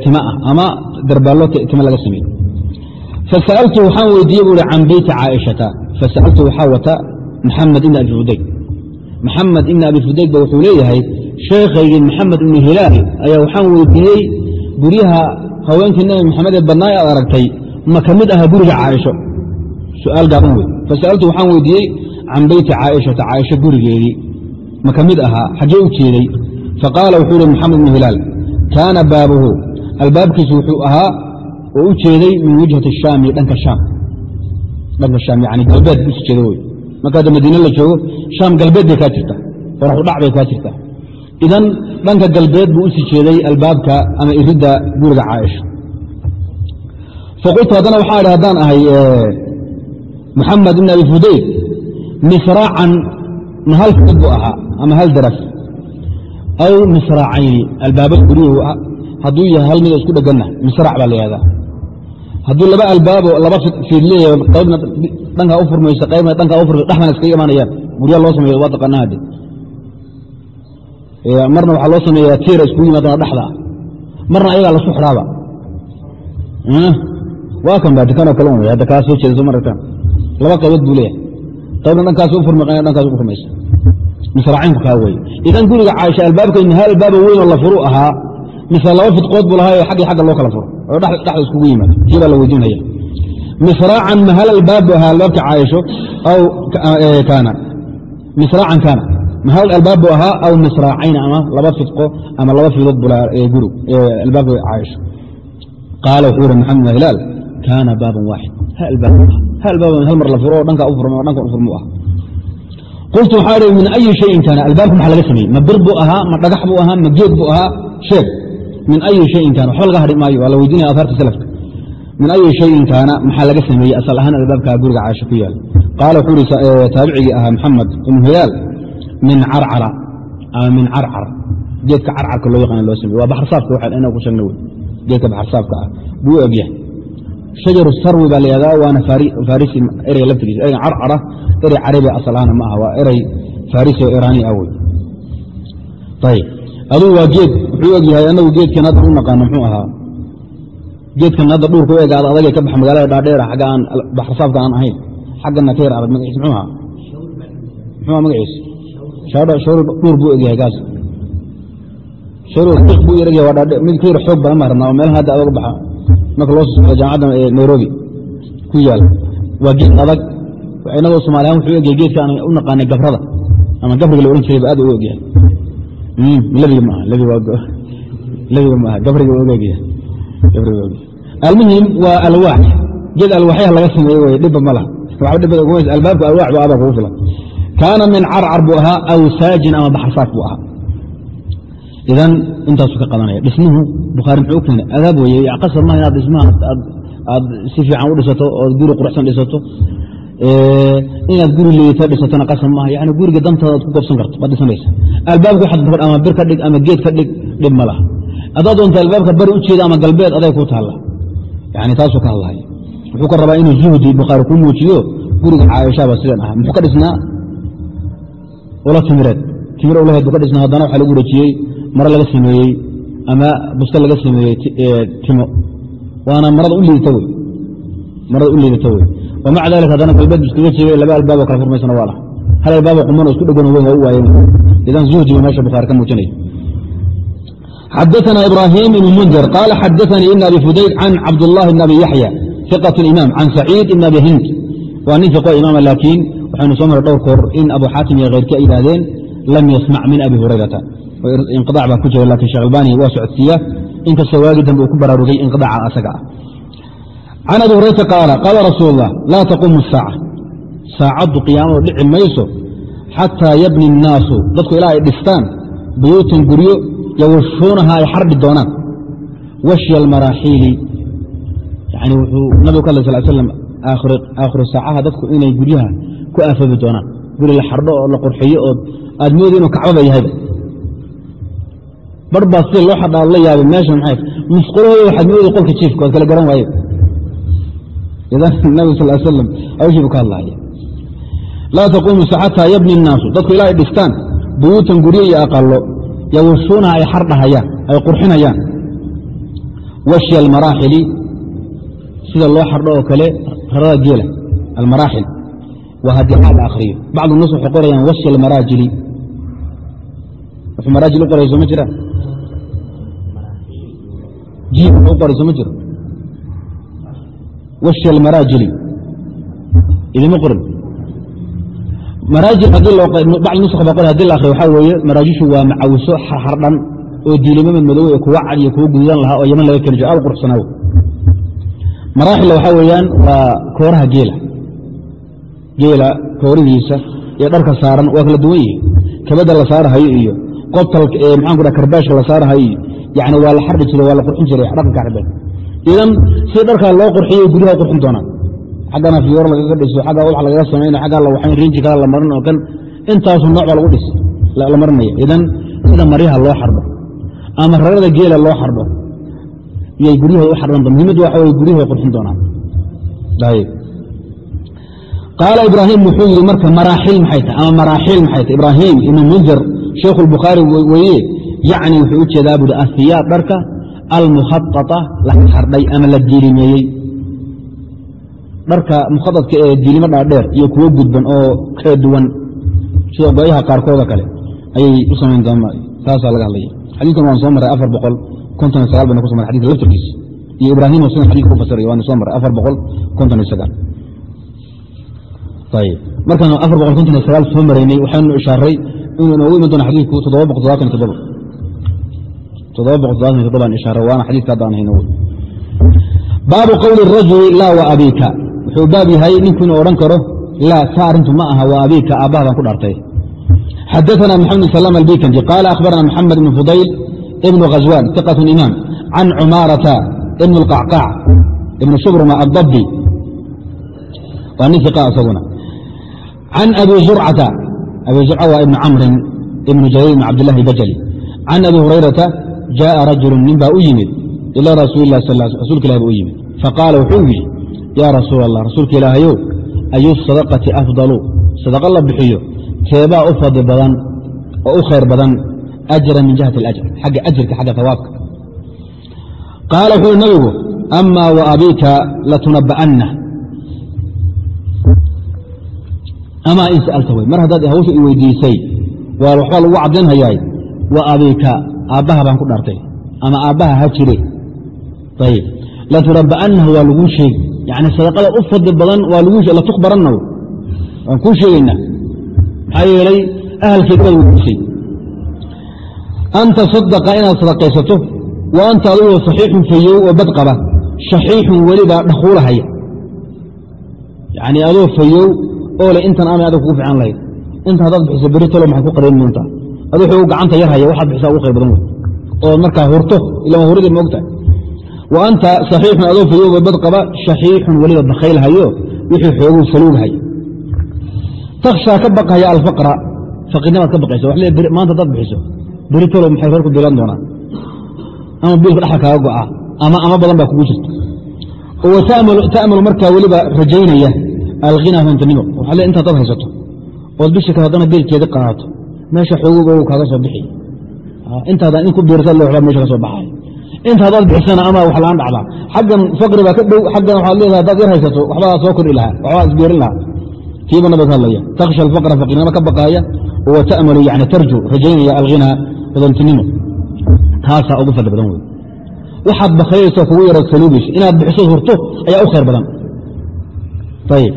time ah ah ama darbaallo time laga sameeye fasa'altu waxaan weydiiyey buu hi can beyti caaishata. Fasa'altu waxaa wata maxamed ibn abi fudayg maxamed ibn abi fudayg ba wuxuu leeyahay sheekhaygii maxamed ibnu hilaal ayaa waxaan weydiiyey guryaha haweenkii nabi maxamed ee badnaa aad aragtay ma ka mid aha guriga caaisho? Su'aal gaaban wey fasa'altu waxaan weydiiyey can beyti caaishata caaisho gurigeedii ma ka mid ahaa xaggee u jeeday faqaala wuxuu ihi maxamed ibnu hilaal kaana baabuhu albaabkiisu wuxuu ahaa oo u jeeday min wijhati shaami dhanka shaam dhanka shaam yani galbeed usi jeeda wey marka hadda madiine la joogo shaam galbeed bay kaa jirta qoraxu dhac bay kaa jirta idan dhanka galbeed buu usi jeeday albaabka ama iridda guriga caaisha faqultu haddana waxaa idhi haddaan ahay maxamed ibn abi fudayl misraacan hal fud buu ahaa ama hal daras aw misraacayni albaaba guryuhu hadduu yahay hal mida isku dheganna misraac baa la yihahdaa hadduu laba albaabo laba fiid leeyahay qaybna dhankaa u furmaysa qaybna dhankaa u furmaysa dhexdana iskaga imaanayaan. Guryaa loo sameeyo waa taqaanaa hadde marna waxaa loo sameeyaa tiira iskugu yimaadana dhexda. Marna ayagaa lasu xidhaaba waa kan baa dukanoo kale wey hadda kaa soo jeeda soo laba qaybood buu leeyahay. Qaybna dhankaas u furma qaybna dhankaas u furmaysa kaa weye idan guriga caaisha albaabkeedna hal albaaba weyn la furu ahaa mise laba fidqood buu lahaa xaggii xagga loo kala furo. Oo dhexda iskugu yimaado. Kii la weydiinaya. Misraacan ma albaab buu ahaa albaabka caaisho aw kaana? Misraacan kaana? Ma albaab buu ahaa aw misraacayn ama laba fidqo ama laba fidood buu lahaa guri albaabka caaisho? Qaala wuxuu yihi maxamed bin hilaal kaana baaban waaxid albaab albaab hal mar la furo dhanka u furma oo dhanka u furma u ah. Qultu waxaa ihi min ayi shayin kaana? Albaabka maxaa laga sameeyey? Ma bir buu ahaa ma dhagax buu ahaa ma geed buu ahaa? Sheeg. Min ayi shayin kaana? Waxba laga hadhi maayo waa la weydiinaya ahaarta salafka. Min ayi shayin kaana? Maxaa laga sameeyey? Asal ahaan albaabka guriga caaisha ku yaal. Qaala wuxuu ihi taabicigii ahaa maxamed ibnu hilaal min carcara ama min carcar. Geedka carcarka loo yaqaana loo sameye waa baxarsaafka waxaan inaa ku sheegna wey. Geedka baxarsaafka ah. Buu egyahay shajaru sarwi baa la yahdaa waana farisi ereyga laftigiisa ereyga carcara erey carabi asal ahana ma aha waa erey farisi oo iraani ah wey ayib aduu waa geed wuxuu eg yahay anagu geedkan hadda u naqaano muxuu ahaa geedkan hadda dhuurka u ega ad adagee ka baxa magaalada dhaadheera xagga aan baxarsaafka aan ahayn xaggana ka yar adag magaciisa muxuu ahaa muxuu aha magaciisa shawr dhuur buu egyahay kaas shawr buu yar egyahay waa dhaadhe mid ka yar xoog badan rabnaa oo meelaha hadda adoga baxa marka loo soo socdo jaamacadda nairobi ku yaal. Waa geed adag inagoo somaaliyan wuxuu egyahay geedka aan u naqaanay gabrada ama gabriga la ohan jirayba aad u egyahay lebiga maaha gabriga almuhim waa alwaax geed alwaaxyaha laga sameeye wey dhibba ma laha. Waxba dhibada ugumaysa albaabka alwaax bu abaa kugu filan. Kaana min carcar buu ahaa aw saajin ama baxarsaaf buu ahaa idan intaasuu ka qadanaya dhismuhu bukhaari muxuu keenay adaab weye qasab maha inaad dhismaha aad si fiican u dhisato ood guri quruxsan dhisato. Inaad guri leeyata dhisatona qasab maaha yani guriga dantaada ad ku gobsan karto baad dhisanaysa. Albaabka waxaad ama bir ka dhig ama geed ka dhig dhib ma haddaad doonta albaabka bari u jeeda ama galbeed aday ku taalla. Yani taasuu ka hadlahaya wuxuu ka rabaa inuu zuhdi bukhaari kuu muujiyo? Guriga caaishaaba sidan aha muxuu ka dhisnaa? Ula timireed. Timir ulaheed buu ka dhisnaa haddana waxaa lagu rajiyey maro laga sameeyey ama buste laga sameeyey timo waana marada u liidata wey marada u liidata wey wamaca dalika haddana galbeed bu iskaga jeegay laba albaaboo kala furmaysana waa lah hal albaaboo quman oo isku dhegan weyn waa u waayeen idan zuhdiga meesha bukhaari ka muujinaya xadaثna ibrahim ibn mundir qaal xadaثanii ibn abi fudayl can cabdالlahi bn abi yaxya iqaة imaam can saciid ibn abi hind waa nin iqo imaama laakiin waxaynu soo maray dhowr koor in abu xaatim iyo keyrkii ay yidhahdeen lam yasmac min abi hurayrata inqidac baa ku jira lakin shekh albani waa socodsiiya inkastoo waagi dambe uu ku baraarugay inqidaca asaga ah can abi hurayrata qaala qaala rasuul اllah laa taquumu الsaaca saacaddu qiyaamadu dhici mayso xataa yabni الnaasu dadku ilaa ay dhistaan buyuutan guryo yawashuunaha ay xardhi doonaan washya almaraaxiili yani wuxuu nabigu ka hadlay sal slam aakhiru saacaha dadku inay guryaha ku aafoobi doonaan guri la xardho oo la qurxiyo oo aad mooda inuu kacbaba yahayba bar baa sida loo xadhaa la yaabay meesha maxay? Musqulahooda waxaad mooda qolka jiifka waad kala garan waaye idan sal slam awshii buu ka hadlaya laa taquumu xataa yabni الnaasu dadku ilaa dhistaan buyuutan guryo iyo aqalo yawushuunaha ay xardhahayaan ay qurxinayaan. Washya almaraaxili sida loo xardho oo kale rarada geela almaraaxil. Waa haddii xaal la bacdu nas waxay qorayaan washya almaraajili wuxuu maraajil u qorayso ma jiraan jiib u qorayso ma jiro washya almaraajili idima qorin maraajil haddii bacd nusakh baa qora haddii la akriyo waxaa weeye maraajishu waa macawiso xardhan oo diilimo madmadow ee kuwa cad iyo kuwa gududan lahaa oo yaman laga keni jiro aad quruxsanaaw maraaxilla waxaa weeyaan waa kooraha geela geela koorihiisa iyo dharka saaran waa kala duwan yihi kabada la saarahayo iyo qobtalka ee maxaan ku dhaha karbaashka la saarahayo yani waa la xardhi jiray waa la qurxin jiray dhaqanka carbeed idan si dharkaa loo qurxiyo guryaha qurxin doonaan xaggana fiyoor lagaga dhiso xagga wax lagaga samayna xaggaa la waxayn rinji kala la marin oo kan intaasu nooc baa lagu dhis la marinaya. Idan sida maryaha loo xardho ama rarada geela loo xardho iyay guryahooda u xardhan muhimmaddu waxa weye guryahoda qurxin doonaan qaala ibraahim wuxuu yidhi marka maraaxil maxay tahay? Ama maraaxil maxay tahay? Ibraahim ibnu mundir sheikhu lbukhaari weye yacni wuxuu u jeedaa buuri ahiyaab dharka almukhaطaطa la xardhay ama la diilimeeyey dharka mukhaadka ee diilimo dhaadheer iyo kuwo gudban oo kala duwan sida goyaha qaarkooda kale ayay u samayn doonaa taasaa laga hadlaya. Xadiikan waan soo maray afar boqol konton iyo sagaal bayna ku so maray xadika laftarkiisa iyo ibraahim oo sidan xadika ku fasiray waana soo maray afar boqol konton iyo sagaal. Ayib markaanu afar boqol konton iyo sagaal soo maraynay waxaynu ishaaray inuu inoogu iman doona xadiidku toddoba boqol todobaatan iyo toddoba baabu qowli rajuli laa wa abiika. Wuxuu baab yahay ninku inuu odhan karo laa taa arintu ma aha wa abiika aabbaha baan ku dhaartay. Xadaana maxamed bn salm albikanji qaala akhbarana maxamed bn fudayl ibnu khaswaan iqat imaam can cumaarata ibn اlqacqaac ibn shubruma adabbi waa nin iqa isaguna. Can abi zurcata abi zurca waa ibn camrin ibn jarir ibn cabdillahi bajali can abi hurayrata jaءa rajulu nin baa u yimid ila rasuuli lah sal rasuulka ilah ba u yimid faqaala wuxuu yidhi yaa rasuul allah rasuulka ilaahayow ayu sadaqati afdalu sadaqa la bixiyo keebaa u fadli badan oo u khayr badan ajra min jihati اlajr xagga ajirka xagga hawaabka qaala wuxuu nabigu ama wa abiika latunaba'anna amaa in sa'alta wey mar haddaad hawsha i waa waxbaa lagu caddaynhayaay wa abiika aabbaha baan ku dhaartay ama aabbaha ha jire. Ayib latunaba'annahu waa laguu sheegi yani sadaqada u fadli badan waa latukbarannahu waan kuu sheegaynaa. Maxaa yeelay ahalkeeda baad weydiisay an tasadaqa inaad sadaqaysato wa anta adigoo saxiixun fayow oo bad qaba. Shaxiixun weliba dhakuulahaya yani adoo fayow oo le intan amay adag kugu fiican lahayd inta haddaad bixiso beri talo maxaad ku qarayn doontaa xuu gacanta yar haya waxaad bixisaa ugu khayr badan oo markaa hurto ilama hurida ma ogtahay wa anta saxiixun adoo fayow oo bad qaba shaxiixun weliba bakayl hayo wixii xooguu faluug haya takshaa ka baqaya alfaqra faqirnimaad ka baqaysa maanta hadaad bixiso. Beri talo maxay reerku bilan doonaa? Ama biilka dhaxal kaaga go'aa? Ama ama badan baa kugu jirta. Wa ta'malu markaa weliba rajaynaya alghina hontanimo waxaa le inta dad haysato ood bisha kale haddana biilkeedi qaadato meesha xoogoga kaaga soo bixi. Intaadan in ku biirsa loo meesha ka soo haddaad bixisana ama wax la'aan xaggan faqri baa ka dhow xaggan waxaad leedahay haddaad yar haysato waxbaa soo kordhi lahaa waxbaa isbiirin lahaa. Kiiba nabad hadlaya alfaqra faqirnimo ka baqaaya wa ta'malu yani tarju rajaynaya alghina hodantinimo taasaa ugu fadli badan wey waxaad bakayayso kugu yaro saluubayso inaad bixiso hurto ayaa u khayr badan. Ayib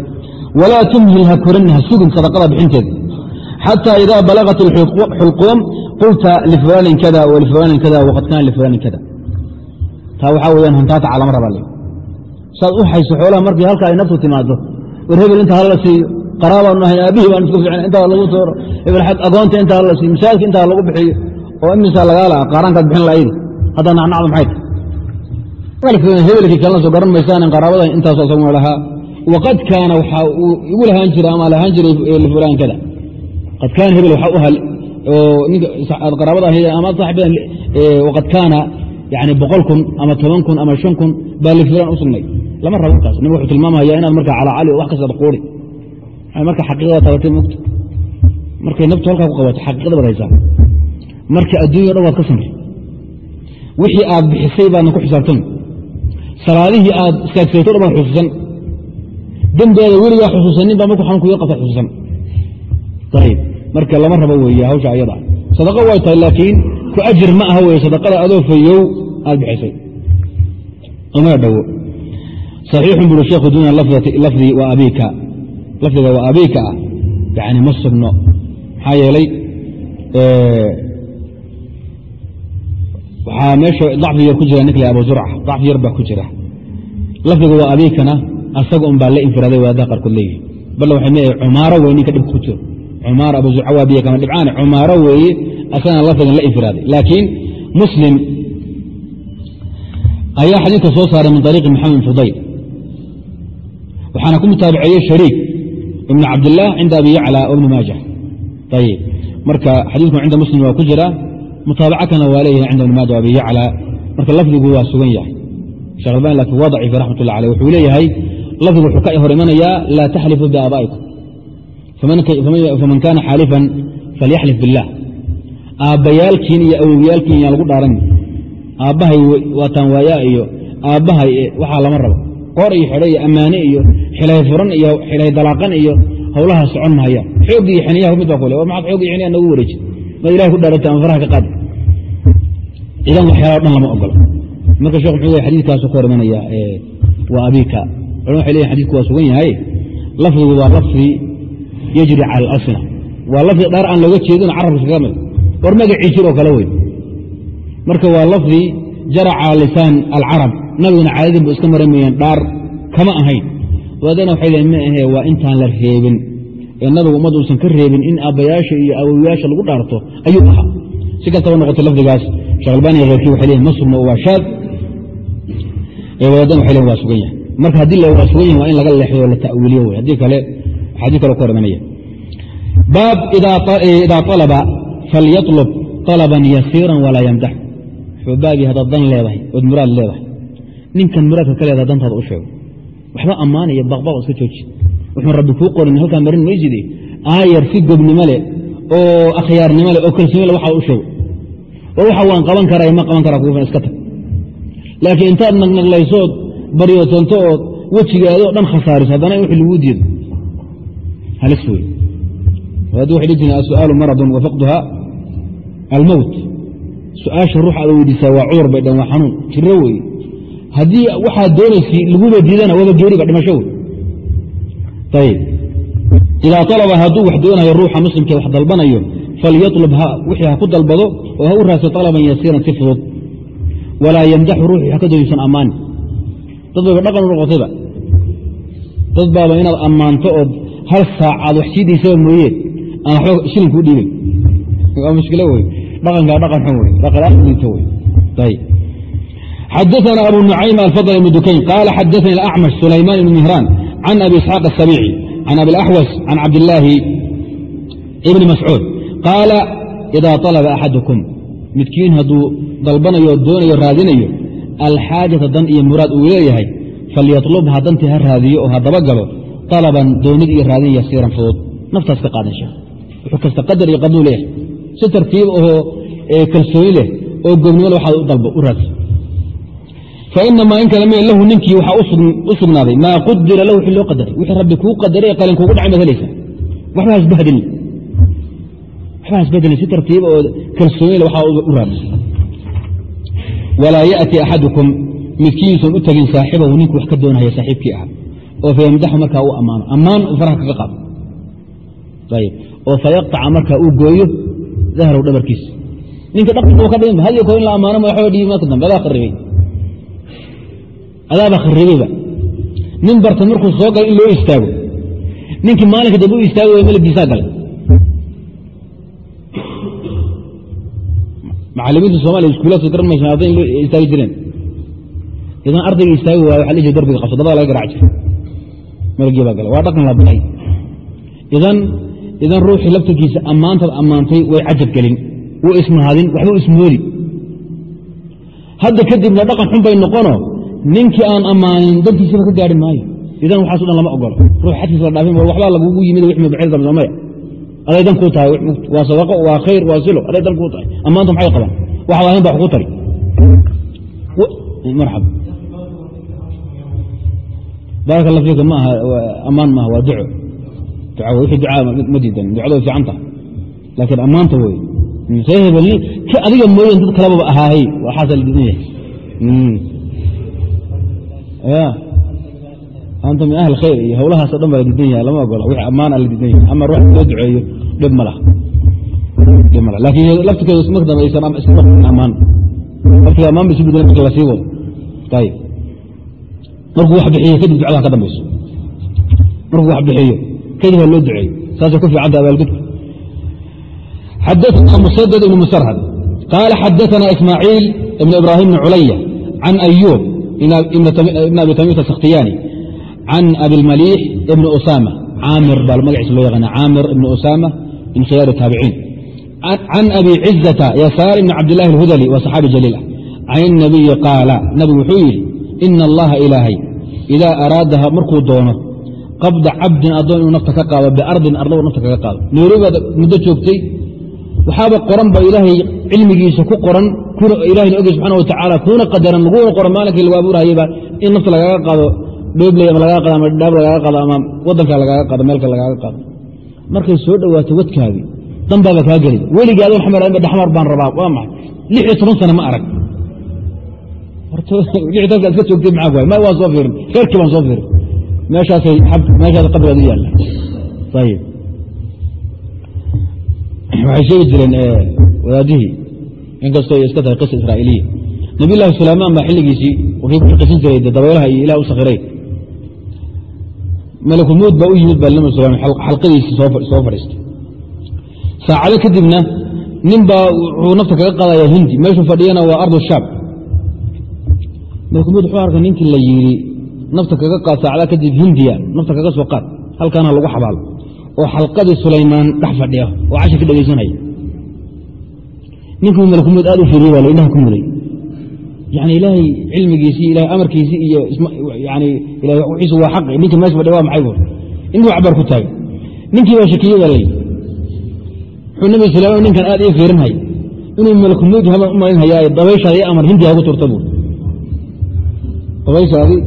walaa tumhil ha korin ha sugin sadaqada bixinteeda xatى إida balغت اxulquum qulta lifulanin kada walifulanin kada waqad kana lifulanin kada taa waxaa weyaan huntaata calama raba le saad u hayso xoolaha markii halka ay naftu timaado war hebel inta hala siiyo qaraabaan nahay aabihii baan isku fiicna intaa lagu tooro hebel agoonta intaa hala siiyo masaajidka intaa lagu bixiyo oo imisa lagaala qaaraankaad bixin laaydi hadda nacnacdu maxay tahay hebelkii kalena soo garan maysaan qaraabada intaaso isaguna lahaa waqad kaana waxaa uu igu lahaan jira ama lahaan jiray lifulaan kada qad kaana hebel waxa u hal aad qaraabada ahayd ama saaxibadan waqad kaana yani boqol kun ama toban kun ama shan kun baa lifulaan u sugnay lama rabo markaas nin wuxuu tilmaamaya inaad marka calaa cali wax kasta quuri marka xaqiiqada tabatay mogta markay naftu halkaa ku qabato xaqiiqada baad haysaa marka adduunya o dhan waad ka samri wixii aad bixisay baadna ku xisaabtami salaadihii aad istaagseegto dhan baad xusuusan dembeeda weligaa xusuusanin baa marku xanuunku yar qabta xusuusan ayib marka lama rabo weeye hawsha ayada. Sadaqo way tahay laakiin ku ajir ma aha weye sadaqada adoo fayow aad bixisay. Umana dhowo saxiixun buri sheekhu duuna lafdiga waa abiika ah yani ma sugno. Maxaa yeelay waxaa meesha dacfi yar ku jira ninkla abu zurca dacfi yar baa ku jira. Lafdiga waa abiikana asaga un la infiraaday wadaadaha qaarkood leeyihi bal waxay leeyahay cumaaro weye ninka dhibka ku jiro cumaar abu zurca waa biya kama dhibcaane cumaaro weeye asagana lafdigan la infiraaday laakiin muslim ayaa xadiidka soo saaray min ariiqi maxamed fudayl. Waxaana ku mutaabiceeyey shariik ibn cabdillaah cinda abi yacla o ibni maaja ayib marka xadiidku cinda muslim waa ku jira mutaabaca kana waa leeyahay cinda ibni maaja abi yacla. Marka lafdigu waa sugan yahay. Shekh albani laakiin waa raxmat ullah aleh wuxuu leeyahay lafdigu wuxuu ka hor imanayaa laa taxlifu biaabaa'ikum faman kana xaalifan falyaxlif biاllah aabbayaalkiin iyo awowyaalkiin yaan lagu dhaaran. Aabbahay waataan waayaa iyo aabbahay waxaa lama rabo. Qoor iyo xidho iyo ammaane iyo xilay furan iyo xilay dalaaqan iyo howlaha socon mahaya. Xoog iyo xiniyaha mid baa kule war maxaad xoog iyo xiniyaha noogu wareeji ilahay ku dhaarata ama faraha ka qaad idan waxyaala dhan lama ogolo. Marka shekh muxuu xadiidkaasu ka hor imanaya waa abiika. Culama waxay leeyihiin xadidku waa sugan yahay. Lafdigu waa lafdi yajri cala alasna waa lafdi dhaar aan looga jeedin carabka iskaga mid. War magacii jir oo kale wey marka waa lafdi jara cala lisaan alcarab. Nabiguna caadadin bu iska maramayeen dhaar kama ahayn. Waadana waxay leein ma ahee waa intaan la reebin. Ee nabigu ummadda uusan ka reebin in aabbayaasha iyo awowiyaasha lagu dhaarto ayuu ahaa. Si kastaba noqotay lafdigaas shekh albani keyrkii waxay leeyihiin ma sugno waa shaad. Wadaadana waxay lehin waa sugan yahay. Marka haddii waa sugan yahin waa in laga leexdo la ta'wiiliyo wey haddii kale xadii kale ka hor imanaya baab idaa alaba falyaطlb طalaban yasiiran walaa yamdax wuxuu baabi haddaad dan leedahay ood muraad leedahay. Ninkan muraadka ka leedaha dantaada u sheego. Waxba ammaanaya baqbaq iska jooji. Wuxuu rabbi kuu qorin halkaa marin mayside aayar si gobnimo leh oo akhyaarnimo leh oo kalsooni le waxaa u sheego. War waxa waan qaban karaa ma qaban karaa kuufan iska tag. Laakiin intaad nagnaglaysood baryootanto ood wejigaadoo dhan khasaariso haddana in wixii laguu diido halis wey haddii waxay dhihi jireen asu'aalu maradun wa faqduha almowt su'aasha ruux aad weydiisaa waa cudur bay dhan waa xanuun. Jiro weeye haddii waxaad doonaysay laguba diidana waba geeriba dhimasho wey. Ayib idaa alaba hadduu wax doonayo ruuxa muslimkee wax dalbanayo falyatlub wixii ha ku dalbado oo ha u raasa alaban yasiiran si fudud. Walaa yamdaxu ruuxii ha ka doonaysan ammaani dad bayba dhaqan u noqotayba dad baaba inaad ammaanto ood hal saacaad wax siidaysaba mooyee aan waba shilinkuu dhiibay waa mushkilo wey dhaqankaa dhaqan xun wey dhaqan dhinto wey xadaana abu nucaym alfadl ibn dukayn qaala xadaani alacmash sulaymaan ibn mihraan can abi isxaaq asabiici can abi laxwas can cabdilaahi ibni mascuud qaala idaa alaba axadukum. Midkiin hadduu dalbanayo doonayo raadinayo alxaajata dan iyo muraad uu leeyahay falyatlubha dantii ha raadiyo oo ha daba galo طalaban doonid iyo raadin yasiiran fudud naftaas ka qaadan sheekh wuxuu kasta qadar iyo qaduu leeyahay si tartiib ahoo kalsooni leh oo gobnimo le waxaad u dalbo u raadsi fainamaa in kale me lahu ninkii waxaa u sugnaaday maa qudira lahu wixii loo qadaray wixii rabbi kuu qadaray ee qalin kuugu dhacay baad helaysaa waxba hasbahdilin waxba hasbahdilin si tartiiba oo kalsooni le waxaa u raadsi walaa yaأti axadukum oo fayamdaxu markaa uu ammaano. Ammaan uu faraha kaga qaado. Ayb oo fayaqطaca markaa uu gooyo dahrow dhabarkiisa ninka dhaqanka ka dhigan hadiyo koo in la ammaano ma waxba dhiibi marka dambe adaa kharibay adaaba kharibayba nin barta markuu soo galay in loo istaago. Ninkii maalinka dambe u istaagi way malabkiisaa galay. Macalimiinta soomaliya iskuulaadka garan maysa loo istaagi jireen. Idan ardayga istaagi waayo waxa lii darbiga qabso dabada laga garaac jira malgii baa gala waa dhaqan la baxay idan ruuxii laftirkiisa ammaantaad ammaantay way cajab gelin. Wuu ismahadin waxba ismoodi hadda kadibna dhaqan xun bay noqono. Ninkii aan ammaanin dantiisaba ka gaari maayo. Idan waxaaso dhan lama ogolo. Ruux xadkiisa la dhaafin war waxbaa lagugu yimid wixii mabcir dambe maya aday dan kuu tahay waa sadaqo waa khayr waa silo. Aday dan kuu tahay ammaanta maxay qaban waxaad ahayn ba wax ku tari. Marxab baaraka alla fiika ma aha ammaan maaha waa duco duca wixii ducaa ma diidan ducada way fiican tahay. Laakiin ammaanta wey see hebelni ka adiga mooyeen dad kalebaba ahaahay waxaasa la diidan yahay. Ya anta min ahli khayr iyo hawlahaas o dhan baa la diidan yahay lama ogola wixii ammaana la diidan yahay ama ruux loo duceeyo dhib ma laha. Dhib ma laha. Laakiin laftirkeedu isma dambe aysan iska ammaan laftiga ammaan ba isu bedelan marka la wado. Ayib markuu wax bixiyo kadib ducada ka dambayso. Markuu wax bixiyo kadib ha loo duceeyo. Saasay ku fiicanta abaalgudka xadaana musadad ibn musarhad. Qaala xadaana ismaaciil ibn ibraahim bn culaya can ayuub ibn abi tamiit asakhtiyaani can abilmaliix ibni usaama. Caamir baa magaciisa loo yaqaana caamir ibn usaama min khiyaari taabiciin. Can abi cizata yasaar ibn cabdilahi alhudali waa saxaabi jaliil ah. Can inabiyi qaala nabigu wuxuu yidhi ina allaha ilaahay idaa araadaha markuu doono qabda cabdin addoon inuu nafta ka qaado biardin ardow nafta kaga qaado nairobibaad muddo joogtay waxaaba qoran ba ilaahay cilmigiisa ku qoran ilahayna ogey subxana wa tacaala kuuna qadaran laguna qoran maalinkii lagu abuurhayaba in nafta lagaaga qaado dhobley ama lagaga qaado ama dhaab lagaaga qaado ama wadanka lagaaga qaado meelka lagaaga qaado markay soo dhowaato wadkaagii danbaaba kaa geli weligii adoon xamar dhexmar baan rabaa waa maxay lix iyo toban sana ma arag horta iska joogtay maxaa waay ma waan soo fiirin reerkii baan soo fiirin meeshaas waxay sheegi jireen wadaadihii inkastoo iska tahay qisa israa'iiliya nabiy llahi sulaymaan baa xilligiisii wuxuu ku shaqaysan jiray de dabaylaha iyo ilah u sakhiray baa u yimid baa nabi sulayman xalqadiisii soo fadhiistay saacado kadibna nin baa wuxuu nafta kaga qaadaya hindi meeshuu fadhiyana waa ardu shaab malkumud wuxuu arkay ninkii la yidhi nafta kaga qaad saacada kadib hindiya nafta kaga soo qaad halkaana lagu xabaalo oo xalqadii sulaymaan dhex fadhiya oo cashir ka dhegaysanaya ninkuu malkumud aad u fiiriye baa indhaha ku muday. Yani ilaahay cilmigiisii ilahay amarkiisii iyo yani ilahay wiiisu waa xaqi. Ninkii meesha fadhiya waa maxay buur intuu cabaar ku taagay. Ninkii baa shakiye baa layidhi wuxuu nabi sulaymaan ninkan aad ii fiirinhay inuu malkumud haba u dabayshaada ii amar hindiya hagu turta buur dabayshaadii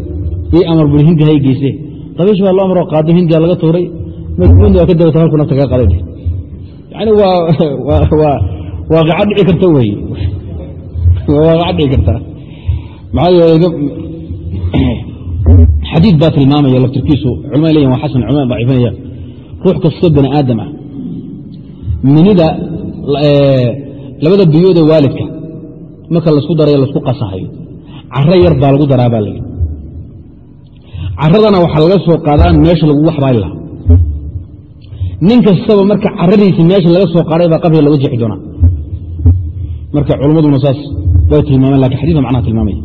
ii amar buri hindi hay geyse dabaysh baa loo amaro qaado hindiya laga tuuray. Malkumudna waa ka dawata halku nafta kaga qaday yani waa waaqicad dhici karta wey. Waaqicad dhici karta. Maxaa yeele xadiid baa tilmaamaya laftirkiisu. Culamada leeyihiin waa xasan culamada daciifinaya ruux kastoo bani aadam ah minida labada biyooda waalidka. Marka la isku darayo la isku qasahayo caro yar baa lagu daraa baa layidhi caradana waxaa laga soo qaadaan meesha lagu waxbaali lahaa. Nin kastaba marka caradiisi meesha laga soo qaaday baa qabriga laga jeexi doonaa. Marka culummaduna saas way tilmaameen laakiin xadika macnaha tilmaamaya.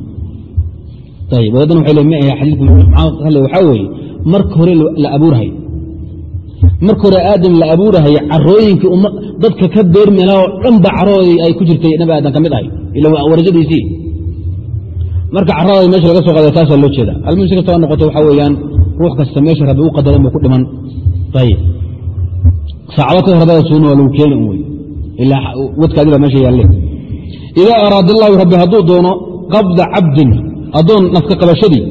Ayib wadaadana waxay le ma ahe xadiidku hadle waxaa weeye marka hore la abuurhayo marka hore aadam la abuurahaye carooyinkii dadka ka beermela oo dhan ba caroodii ay ku jirtay nabi aadam ka mid ahay. Ila warajadiisii marka caradaada meesha laga soo qaada taasaa loo jeeda almuhim si kastaba noqoto waxaa weeyaan ruux kasta meesha rabbi u qadaran buu ku dhiman. Ayib saacado ka hor hadada suuna waa lagu keeni un wey ilaa wadkaadi baa meesha yaalle idaa araada allahu rabbi hadduu doono qabda cabdin addoon nafka qabashadii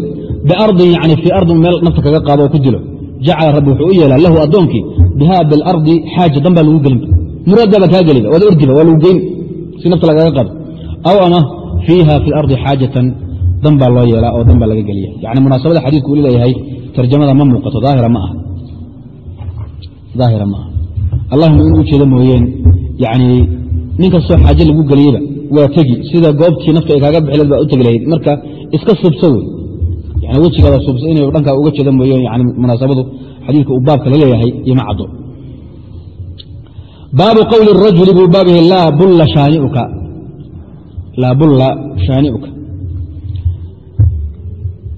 biardin yani fii ardin meel nafta kaga qaado oo ku dilo jacala rabbi wuxuu u yeelaa lahu addoonkii biha bilardi xaaja dan baa lagu gelinba muraadbaa baa kaa geliba waad ordiba waa lagu geyn si nafta lagaga qaado. Aw ama fiiha fi lardi xaajatan dan baa loo yeelaa oo dan baa laga geliya yani munaasabada xadiidku uu leeyahay tarjamada ma muuqato daahira ma aha. Daahira ma aha. Allahuma in u jeeda mooyeen. Yani nin kastoo xaaje lagu geliyeyba waa tegi. Sida goobtii nafta ay kaaga bixileed baa u tegi lahayd. Marka iska subso wey. Yani wejigaada subso inay dhankaa uga jeeda mooyeen yani munaasabadu xadiidka uu baabka la leeyahay iyo ma caddo. Baabu qowli rajuli buu bulla shaaniuka. Laa bulla shaaniuka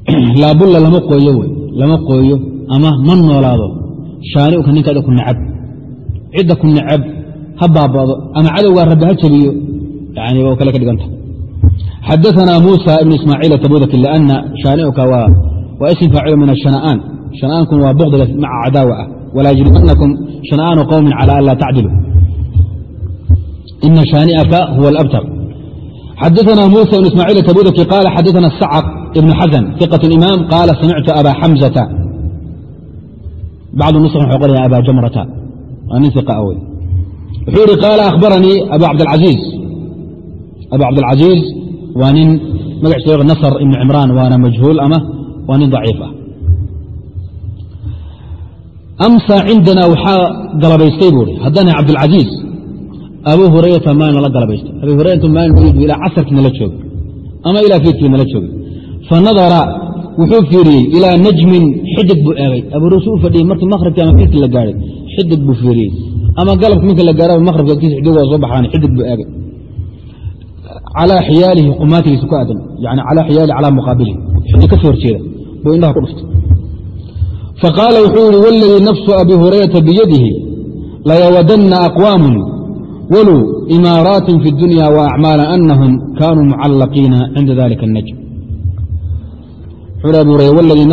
<clears throat> laabulla lama qooyo wey. Lama qooyo ama ma noolaado. Shaani'uka ninkaada ku nacab cidda ku nacab ha baabado ama cadowgaa rabbi ha jabiyo yani waa kale ka dhiganta. Xadaثna musa ibn ismaaciil atabuudaki lana shaani'uka waa isim faacilo min ashana'aan shana'aankun waa bokdile maca cadaawa ah. Walaa yajribanakum shana'aanu qowmin cala an laa tacdilu. Ina shaani'aka huwa alabtar xadaثna muسى بن ismاعيل التبudki qال xadaثna الsacq بن xaزن ثiqة الإimam qاala samictu abا xamزةa bacض nusخ wxuu qoraya abا jamrata waa nin iqa wey wuxuu yihi qaala akhbaranii abu cabdاlcaزiiz abu cabdاlcaزiiz waa nin magaciisa nasr ibn cimraan waana majhuul ama waa nin ضaciif ah amsa cindana waxaa galabaystay buu i haddana cabdاlcaزiiz abu hurayrata maalin lala galabaysta abu hurayratu maalin ilaa casarkii nala jooga ama ilaa fiidkii nala jooga fa wuxuu fiiriyey ilaa najmin xidig buu eegay. Aburusu u fadhiyey markii maqhribkii ama fiidkii la gaadhay xidig buu fiiriyey. Ama galabka markii la gaaraba maqhribka agtiisa xidig waa soo baxaan xidig buu eegay. Calaa xiyaalihi qumaatigiisa ku aadan. Yani calaa xiyaalihi calaa muqaabilihi. Xidig ka horjeeda buu indhaha ku dhuftay. Faqaala wuxuu yihi waladii nafsu abi hurayrata biyadihi layawadanna aqwaamun wluu imaaraatin fi اdunya waacmaala anahum kanuu mucallaqiina cinda dalika الnajm wuxuu abu hurayre waladii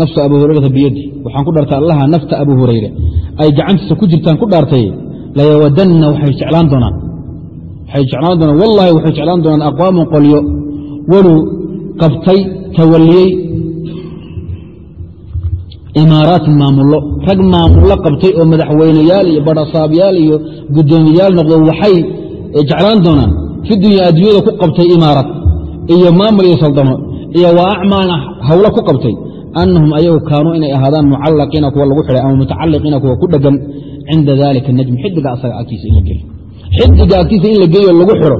nafsu abu hurayrata biyadi waxaan ku dhaartay allaha nafta abu hurayre ay gacantiisa ku jirtaan ku dhaartay layawadanna waxay jeclaan doonaan waxay jeclaan doonaan wallahi waxay jeclaan doonaan aqwaamun qolyo waluu qabtay tawaliyey imaaraatin maamullo rag maamullo qabtay oo madaxweyneyaal iyo badhasaabyaal iyo guddoomiyaal noqdo waxay jeclaan doonaan fi dunya adduunyada ku qabtay imaarad iyo maamul iyo saldamo iyo wa acmaana hawlo ku qabtay annahum ayagu kaanuu inay ahaadaan mucallaqiina kuwa lagu xidhay ama mutacalliqiina kuwa ku dhegan cinda dalika najm xidiga asaga agtiisa in la geeyo xidiga agtiisa in la geeyo lagu xidho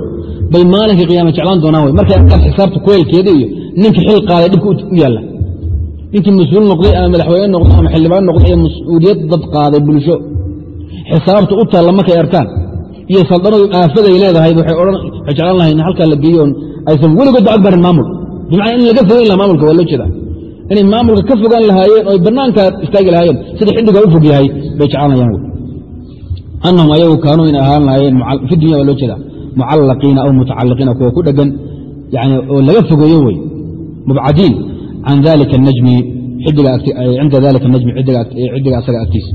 bay maalinka qiyaama jeclaan doonaan wey markay arkaan xisaabta kuleelkeeda iyo ninka xil qaaday dhibka u yaalla ninkii mas'uul noqday ama madaxweyne noqday ama xildhibaan noqday ee mas'uuliyad dad qaaday bulsho. Xisaabta u taalla markay arkaan. Iyo saldanadu aafaday leedahay waxay jeclaan lahayn halkaa la geeyo on aysan weligood ba agbarin maamul. Bimacnaa in laga fogeyn laha maamulka waa loo jeeda inay maamulka ka fogaan lahaayeen oy bannaankaa istaagi lahaayeen sida xiddiga u fog yahay bay jeclanayaan wy annahum ayagu kaanuu inay ahaan lahaayeen fi dunya waa loo jeeda mucallaqiina aw mutacalliqiina kuwa ku dhegan yani oo laga fogeeyo wey. Mubcadiin can dalika najmi cinda dalika najmi ciddiga asaga agtiisa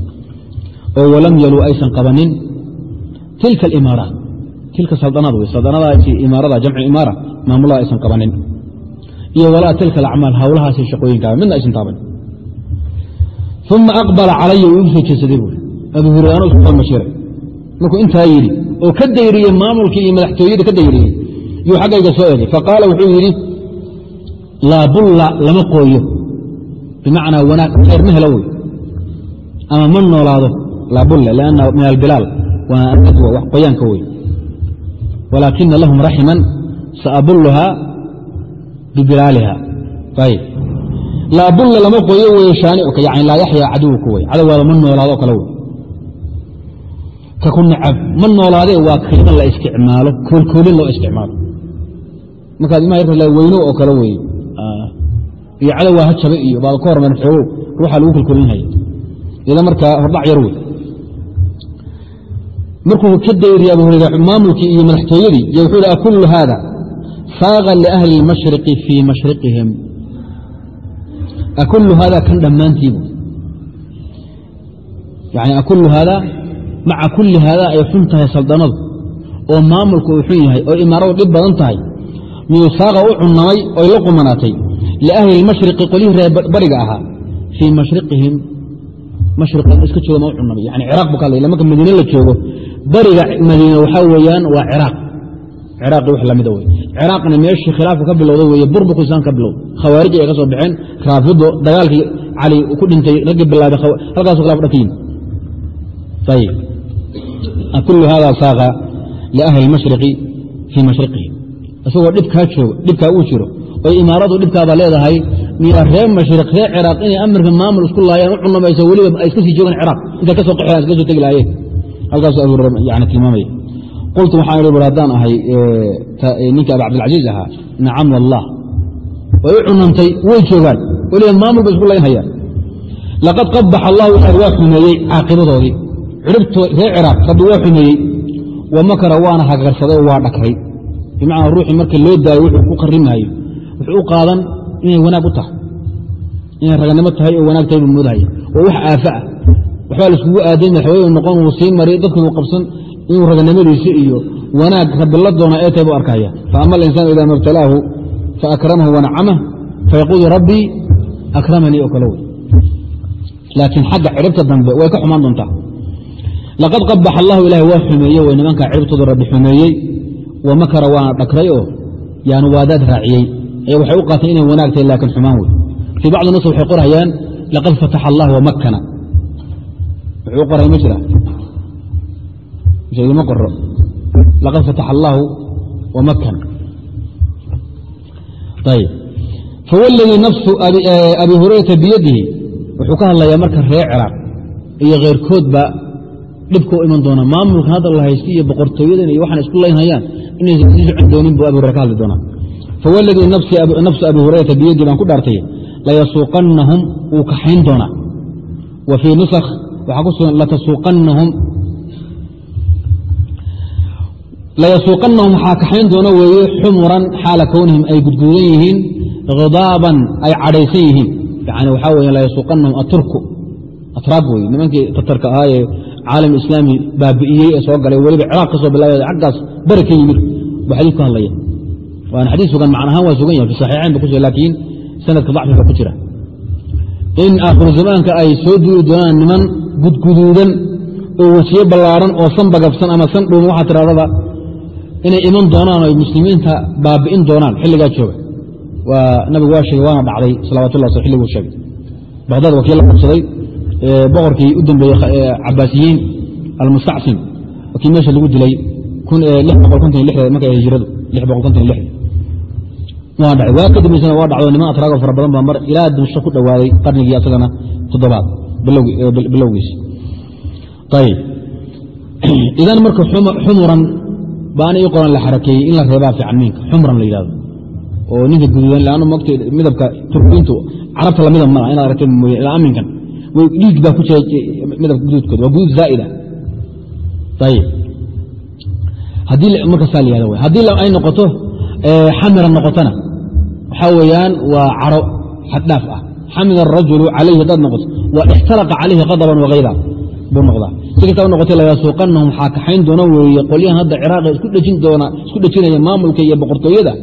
oo walam yaluu aysan qabanin tilka alimaaraat tilka saldanada wey saldanadaasi imaarada jamcu imaara maamulada aysan qabanin iyo walaa tilka alacmaal hawlahaasi shaqooyinkaaba midna aysan taaban uma aqbala calaya uu igu soo jeedsaday buuri abu hurayra anuu isku mashiray markuu intaa yidhi oo ka dayriyey maamulkii iyo madaxtooyadii ka dayriyey yuu xaggayga soo eegay faqaala wuxuu yidhi laa bulla lama qooyo. Bimacnaa wanaag khayr ma helo wey. Ama ma noolaado laa bulle lanna min albilaal waa adwa wax qoyaanka wey. Walaakina lahum raximan saabulluhaa bibilaaliha. Ayb laa bulla lama qoyo wey shaaniuka yani laa yaxya caduwka wey. Cadowgaada ma noolaado kale wey. Ka ku nacab ma noolaadee waa kelimo la isticmaalo koolkoolin loo isticmaalo. Markaad imaa yarka weyno oo kale wey iyo cadowgaa ha jabe iyo baad ka hormar xoogow ruuxa lagu kolkolinhaya ida markaa hordhac yar wey markuu ka dayriya abu hurayra maamulkii iyo madaxtooyadii y wuxuu hi akullu haada saaqa liahli اlmashriqi fii mashriqihim akullu haada kan dhammaantiibu yani akullu haada maca kulli haada ay xun tahay saldanadu oo maamulku uu xun yahay oo imaaradu dhib badan tahay miyuu saaqa u cunnamay oy la qumanaatay liahli اlmashriqi qolyihii reer bariga ahaa fii mashriqihim mashriqan iska jooga ma u cunamay yani ciraaq bu ka hadlay marka madiine la joogo bariga madiine waxaa weeyaan waa ciraaq ciraaqi wax lamida wey ciraaqna meeshii khilaafka ka bilowda weeye burburku islam ka bilowda khawaarij ay ka soo baxeen raafido dagaalkii cali ku dhintay raggii bilaabay halkaasu khilaf dhan ka yimi ayib kullu hada saaqa liahli اlmashriqi fii mashriqihim isagoo dhibkaa joogo dhibkaa uu jiro oy imaaradu dhibkaaba leedahay miyaa reer mashriq reer ciraaq inay amarka maamul isku laayaan u cunamayso weliba ay iska sii joogaan ciraaq. Intay ka soo qaxeen iska soo tegi lahaayeen. Halkaasu abu hurayra yani tilmaamaya qultu waxaan ihi haddaan ahay ninka abi cabdilcaziiz ahaa nacam wallah. Way u cunantay way joogaan. Weliba maamul isku laynhayaan laqad qabax allahu ilaah waa xumeeyey caaqibadoodii. Ciribto reer ciraaq rabbi waa xumeeyey. Wa makara waana hagarsaday oo waa dhakray bimacnaa ruuxii marka loo daayo wuxuu ku qarimaayo wuxuu u qaadan inay wanaag u tahay inay raganimo tahay oo wanaag tahay buu moodahaya oo wax aafa ah. Waxbaa laiskugu aaday madaxweyne noqon wuu sii mari dadkuu qabsan inuu raganimadiisa iyo wanaag rabila doona ee tahay bu arkaya faama alinsaan ida mabtalaahu faakramahu wanacamah fayaquulu rabbii akramanii oo kale wey. Laakiin xagga ciribta dambe way ka xumaan doontaa. Laqad qabax allahu ilahay waa xumeeye way nimankaa ciribtooda rabbi xumeeyey. Wa makara waana dhakray oo yaani waadaad raaciyey waxay u qaateen inay wanaag tahay laakiin xumaan wey fii bacdi nus waxay qorhayaan laqad fataxa allah wamakkana wuxuu u qoraya ma jira. Ma qoro laqad fataxa allaahu wamakkana ayb fawladii nafsu abi hurayrata biyadihi wuxuu ka hadlayaa marka reer ciraaq iyo keyrkoodba dhibka u iman doona maamulkan hadda la haysta iyo boqortooyadan iyo waxaan isku laynhayaan inaysan sii socon doonin buu abi hurere ka hadli doonaa fawladii nafsu abi hurayrata biyadii baan ku dhaartay layasuuqannahum wuu kaxayn doonaa wa fii nusakh waxaa ku sugan layasuuqannahum waxaa kaxayn doona weeye xumuran xaala kownihim ay gudguudan yihiin khidaaban ay cadhaysan yihiin yani waxaa weeye layasuuqannahum aturku atraab weye nimankii tatarka ahaa ee caalam islaami baabi'iyey ee soo galay weliba ciraaq ka soo bilaabay xaggaas bari ka yimid buu xadiis ku hadlaya waana xadiis sugan macnahaan waa sugan yahay fi saxiixayn ba ku jira laakiin sanadka dacfiga ku jira in aakhiru zamaanka ay soo duuri doonaan niman gudguduudan oo wejiye ballaaran oo san ama san dhuuma waxaa tidhahdaba inay iman doonaan o ay muslimiinta baabi'in doonaan xilligaa jooga waa nabigu waa sheegay waana dhacday salawatullah sl xilliguu sheegay baghdad waa la qabsaday boqorkii u dambeeyey cabaasiyiin almustacsim kii meesha lagu dilay marka hijradu waa dhacay waa ka waa dhacdo. Niman atraago fara badan baa mar ilaa dimashq ku dhowaaday qarnigii asagana toddobaad bilowgiisi ayb <clears throat> idan marka xumuran baana ii qoran la xarakeeyey in la reebaa fiican minka. Xumran la yidhahdo oo ninka guduudan lannu mot midabka turkiintu carabta lamidab malaha inaad aragteen mooye ilaa aminkan. Dhiig baa ku jira midabka guduudkooda waa guduud zaa'ida. Ayib haddii marka saa la yahdo w haddii ay noqoto xamiran noqotona waxaa weeyaan waa caro xaddhaaf ah. Xamida arajulu calayhi haddaad noqoto waa ixtaraqa calayhi qadaban wakayda buu noqdaa. Si kastaba noqotay layasuuqannahum waxaa kaxayn doona weeye qolyahan hadda ciraaqa isku dhejinaya maamulka iyo boqortooyada.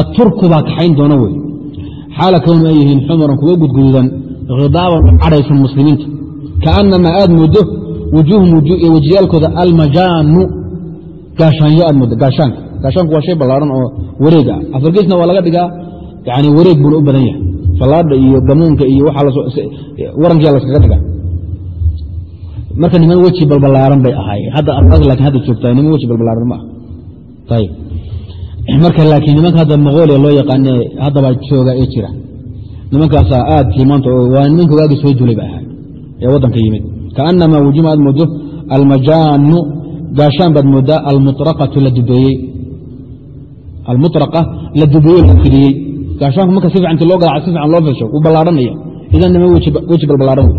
Aturku baa kaxayn doona wey xaala kownu ay yihiin xumaran kuwa gudgududan khidaaban u cadhaysan muslimiinta. Kaanamaa aad moodo wujuuhum wejiyaalkooda almajaanu gaashaanyo aad moodo gaashaanka gaashaanku waa shay ballaaran oo wareeg ah. Afargeesna waa laga dhigaa yani wareeg buuna u badan yahay. Fallaadha iyo gamuunka iyo warankiya laskaga dhigaa. Marka niman weji balbalaaran bay ahaayeen. Hadda laakiin hadda joogtaa niman weji balbalaaran ma ah ayb <clears throat> marka laakiin nimanka hadda moqolia loo yaqaane haddabaa jooga ee jira. Nimankaasaa aadkii maanta waa nimanka waagi soo julay ba ahaa ee waddanka yimid. Kaanamaa wujuma aad moodo almajaanu gaashaan baad moodaa almuطraqatu la dubeeyey almuطraqa la dubeeye la fidiyey gaashaanku marka si fiicanti loo garaca si fiican loo fesho wuu ballaadhanaya idan weji balbalaaran wey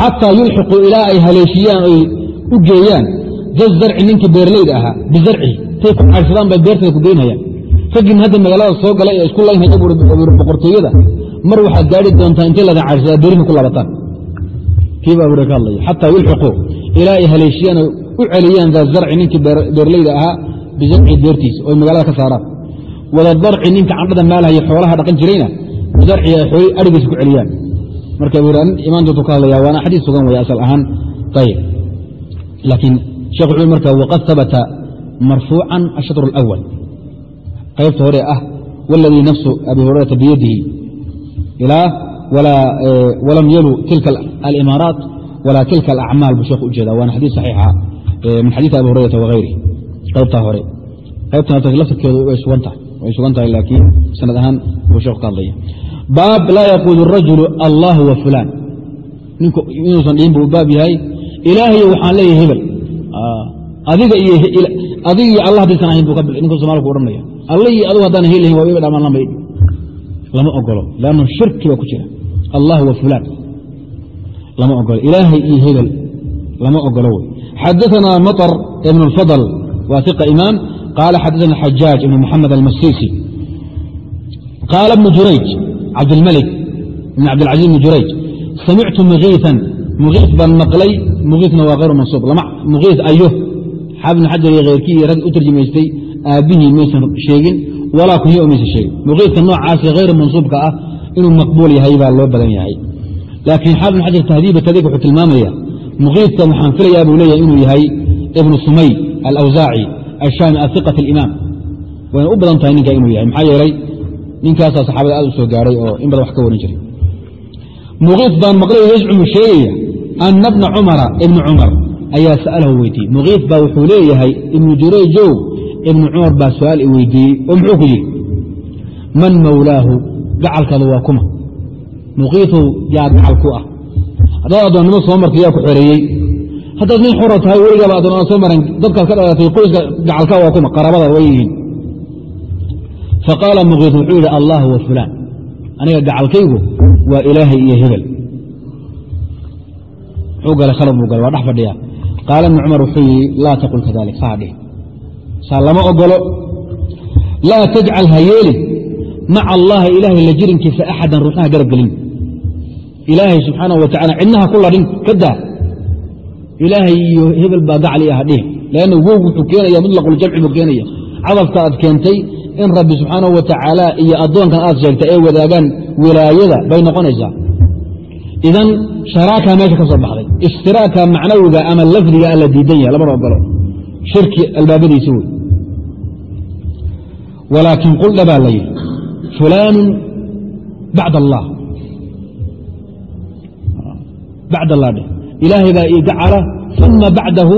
xataa yulxiquu ilaa ay haleeshiyaan oy u geeyaan jazarci ninkii beerleyda ahaa bizarcihi tay ku caydsadaan bay beertada ku geynhayaan raggin hadda magaalada soo galay ee isku laynhaya boqortooyada mar waxaad gaari doontaa intay ladan caydsadaa beerihi ku labataan kiiba abure ka hadlaya xataa yulxiquu ilaa ay haleeshiyaan oy u celiyaan daa zarci ninkii beerleyda ahaa bijamci doortiisa o magaalada ka saaraan wadadarci ninka candhada maalhaya xoolaha dhaqan jirayna bidarci ay xoolii arigiisa ku celiyaan marka bu arrin imaan doontu ka hadlaya waana xadiis sugan way asal ahaan ayb laakiin sheekh wuxuu marka waqad habata marfuucan ashatr اlawal qaybta hore ah waladii nafsu abi hurayrata biyadihi ilaa walam yalu tilka alimaaraat walaa tilka alacmaal buu sheekhu ujeeda waana xadiis saxiixa min xadiisi abi hurayrata waغayrihi qaybtaa hore. Qaybta laftirkeedu way sugan tahay laakiin sanad ahaan buu sheeku ka hadlaya baab laa yaquulu rajulu allah wa fulaan. Ninku inuusan dhihin buu baab yahay ilaahayo waxaan leeyahay hebel. Ah, adiga adiga iyo allah haddaysan ahayn ninka somaalku odhanaya. Alla iyo adugu haddaan helahin waa hebel amaan lama lama ogolo lannu shirki baa ku jira. Allah wa fulaan. Lama ogolo ilaahay iyo hebel. Lama ogolo wey. Xadaanaa maطar ibn اlfadl waa iqa imaam qaala xadaثana xajaaj ibn moxamed almasisi qaala ibnu jurayj cabdilmalik ibn cabdilcaziz ibn jurayj samictu makiitan muqiis baan maqlay muqiisna waa hayru mansuub muqiis ayo xaafid bn xajar iyo kheyrkii iyo rag u tarjamaystay aabbihii maysan sheegin walaa kunyo o maysan sheegin muqiiska noocaasi hayr mansuubka ah inuu maqbuul yahay baa loo badan yahay laakiin xaafid bn xajar tahdiiba tadiq wuxuu tilmaamaya muqiiska waxaan filayaa buu leeyahay inuu yahay ibnu sumay alawsaaci ashaami aiqat alimaam wayna u badan tahay ninka inuu yahay maxaa yeelay ninkaasaa saxaabada aad u soo gaaray oo in badan wax ka warin jiray muqiis baan maqlay yascumu sheegaya ana bna cumara ibnu cumar ayaa sa'alahu weydiiyey muqiis baa wuxuu leeyahay ibnu jurayjow ibnu cumar baa su'aal i weydiiyey oo muxuu ku yidhi man mawlaahu gacalkaadu waa kuma muqiisow yaa gacal ku ah haddaad addoonnimo soo marta yaa ku xoreeyey haddaad nin xura tahay weligaaba addoon soo maran dadkaad ka dhalatay qoyska gacalka waa kuma qaraabada way yihiin. Faqaala muqiis wuxuu yidhi allah wa fulaan. Aniga gacalkaygu waa ilaahay iyo hebel. Muxuu galay khalad buu galay waa dhex fadhiya. Qaala ibnu cumar wuxuu yidhi laa taqul kadalik saa dhih saa lama ogolo laa tajcal ha yeelin maca allahi ilaahay la jirinkiisa axadan ruuxnaha garab gelin. Ilaahay subxaanahu wa tacala cidnaha ku ladhin ka daa ilaahay iyo hebel baa gacli ah dhih lanna wow wuxuu keenaya mutlaqul-jamci buu keenaya cadafka aad keentay in rabbi subxaanahu wa tacaala iyo addoonkan aad sheegtay ay wadaagaan wilaayada bay noqonaysaa. Idan sharaakaa meesha ka soo baxday ishtiraaka macnawiga ama lafdiga a la diidan yahay lamana ogolo shirki albaabadiisa wey walaakin quldha baa la yidhi fulaanu bacd allah. Bacd allah dheh ilaahay baa ii jacala uma bacdahu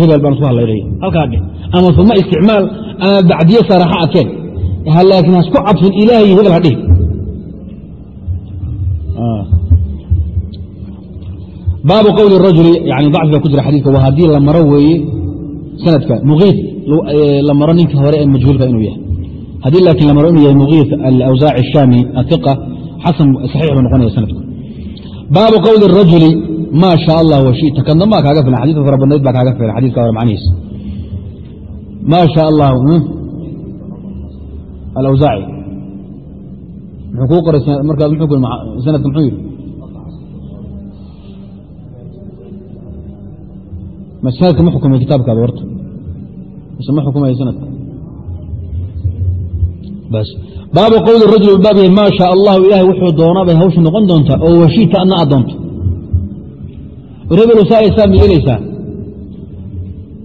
hebel baan isku halaynaya halkaa dheh ama uma isticmaal ama bacdiye saraxa adkeen laakiin hasku cabsin ilaahay hebel ha dhihi baabu qowli rajuli yani dacfiga ku jira xadiidka waa haddii la maro weeye sanadka muqiid la maro ninka hore ee majhuulka inuu yahay haddii laakiin la inuu yahay muqiid alawsaaci ashaami ahiqa xasan saxiix buu noqonaya sanadku baabu qowli rajuli ma sha allah washita kadna maa kaaga filan xadidka fara badnayd baa kaaga filan xadidka hore macnihiis ma sha allah alawsaaci muxuu kuu qoray markaas muxuu sanadka muxuu yidhi sanadka ma xukumay kitaabkaada horta. Mise ma xukumaya sanadka bas. Baabu qowli rajul baab yahay maa shaa allahu ilahay wuxuu doonaa bay hawshu noqon doontaa oo washiita adna aad doonto rebelu saa saa ma yeelaysaa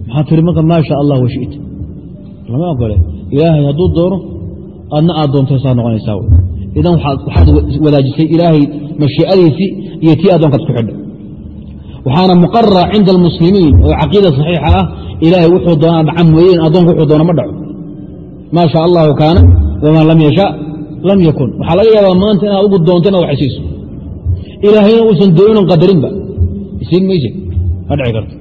maxaa tiri marka maa sha allah washita lama ogole ilaahay hadduu doono adna aad doonto saa noqonaysaa idan waxaad wadaajisay ilaahay mashiicadiisii iyo tii addoonkaad ku xidhay waxaana muqarara cinda almuslimiin oo caqiida saxiixa ah ilaahay wuxuu doonaa dhaca mooyeen addoonku wuxuu doona ma dhaco. Maa sha allahu kaana wamaa lam yasha lam yakun. Waxaa laga yaabaa maanta inaad ugu doonto inaad wax isiiso. Ilaahayna uusan doonan qadarinba isiin mayse ma dhici karto.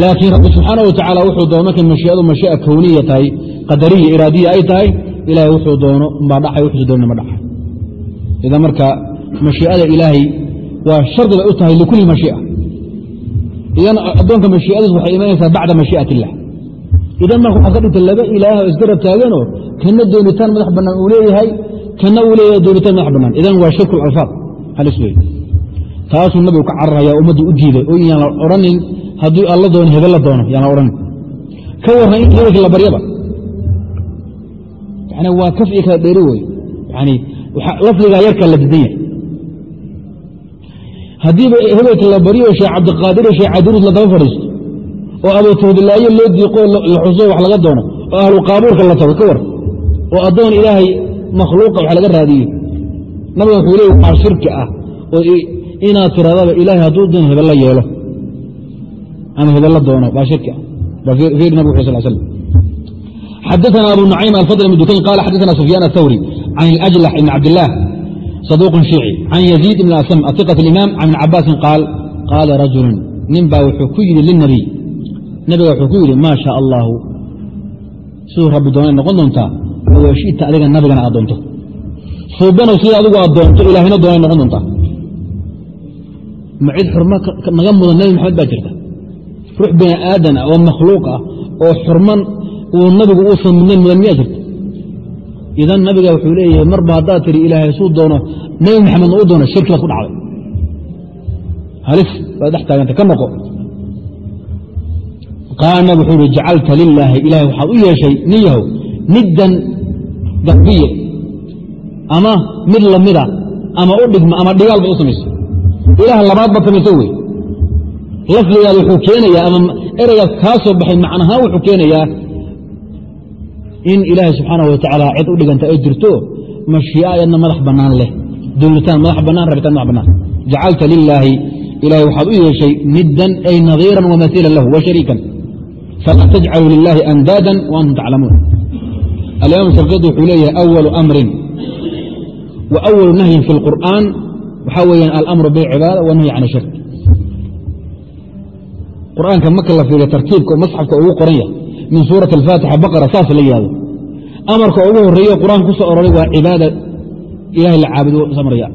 Laakiin rabbi subxaana wa tacaala wuxuu doono markay mashiicadu mashii'a kowniya tahay qadariya iraadiya ay tahay ilahay wuxuu doono umbaa dhacay wuxuusa doonina ma dhacay. Idan marka mashiicada ilaahay waa shardi bay u tahay likulli mashii'a. Idan addoonka mashiicadiis waxay imanaysaa bacda mashii'at illah idan marka waxaad ka dhigta laba ilaah oo isgarab taaganoo kana doonitaan madax bannaan uu leeyahay kana uu leeyahay doonitaan madax bannaan. Idan waa shirku alfaad halis wey taasuu nabigu ka cararhayaa ummaddu u diiday. Oo yaan la odhanin hadduu alla doono hebel la doono yaan la odhanin. Ka warran in hebelka la baryaba. Yani waa kaf iyo kala dheeri wey yani lafdigaa yarkaa la didan yahay haddiiba hebelka la baryo sheekh cabdiqaadir sheekh cadiruus la daba fadhiisto oo abutahbilaayo loo diiqo la xuso wax laga doono oo ahlu qaabuurka la tago ka war. Oo addoon ilaahay makhluuqa wax laga raadiyo. Nabiga wuxuu leey waxaa shirki ah. Oo inaad tiradaba ilaahay hadduu doon hebel la yeelo ama hebel la doono baa shirki ah baa fiiri nabig wuxu sal slam xadaثna abu nucaym alfadl bn dukayn qala xadaثna sufyaan athawri can اlأjlax ibn cabdilah saduuq shiici can yaziid ibn asm aثiqaة اlimaam can ibn cabaasin qaal qaala rajulu nin baa wuxuu ku yidhi lilnabiy nabiga wuxuu ku yidhi maa shaa allaahu siduu rabbi doonay noqon doontaa washita adiga nabigana aad doonto suubanow sida adigu aad doonto ilaahayna doonay noqon doontaa Ma cid xurmo naga mudan nabi maxamed baa jirta. Ruux bini aadan ah oo makhluuq ah oo xurman uu nabigu uusan mudnayn mudan miyaa jirta? Idan nabiga wuxuu leeyahay marba haddaad tiri ilaahay suu doono nabi maxamedna u doono shirki baad ku dhacday. Halis baad dhex taaganta ka noqo. Qaala nabig wuxuu uhi jacalta lilaahi ilahay waxaad u yeeshay niyahow niddan garbiye ama mid lamida ama u dhigma ama dhigaal baad u samaysa ilaah labaad baad samaysa wey. Lafdigaad wuxuu keenayaa ama ereygaas kaa soo baxay macnahaan wuxuu keenayaa in ilaahay subxaanahu watacaala cid u dhiganta ay jirto mashii'a ayadna madax bannaan leh dowlitaan madax bannaan rabitaan madax bannaan. Jacalta lilaahi ilahay waxaad u yeeshay niddan ay nadiiran wamaiilan lahu wa shariikan. Falaa tajcaluu lilaahi andaadan wa antum taclamuun. Alimaam sharkadi wuxuu leeyahay awalu amrin wa awalu nahyin fi lqur'aan waxaa weeyaan alamru bilcibaada wanahyi can shirk. Qur'aanka marka la fiiriyo tartiibka masxafka ugu qoran yahay min suurati alfaatixa baqara saas la yihahdo amarka ugu horeeyo qur'aanka ku ororay waa cibaada ilahay la caabudo samaraya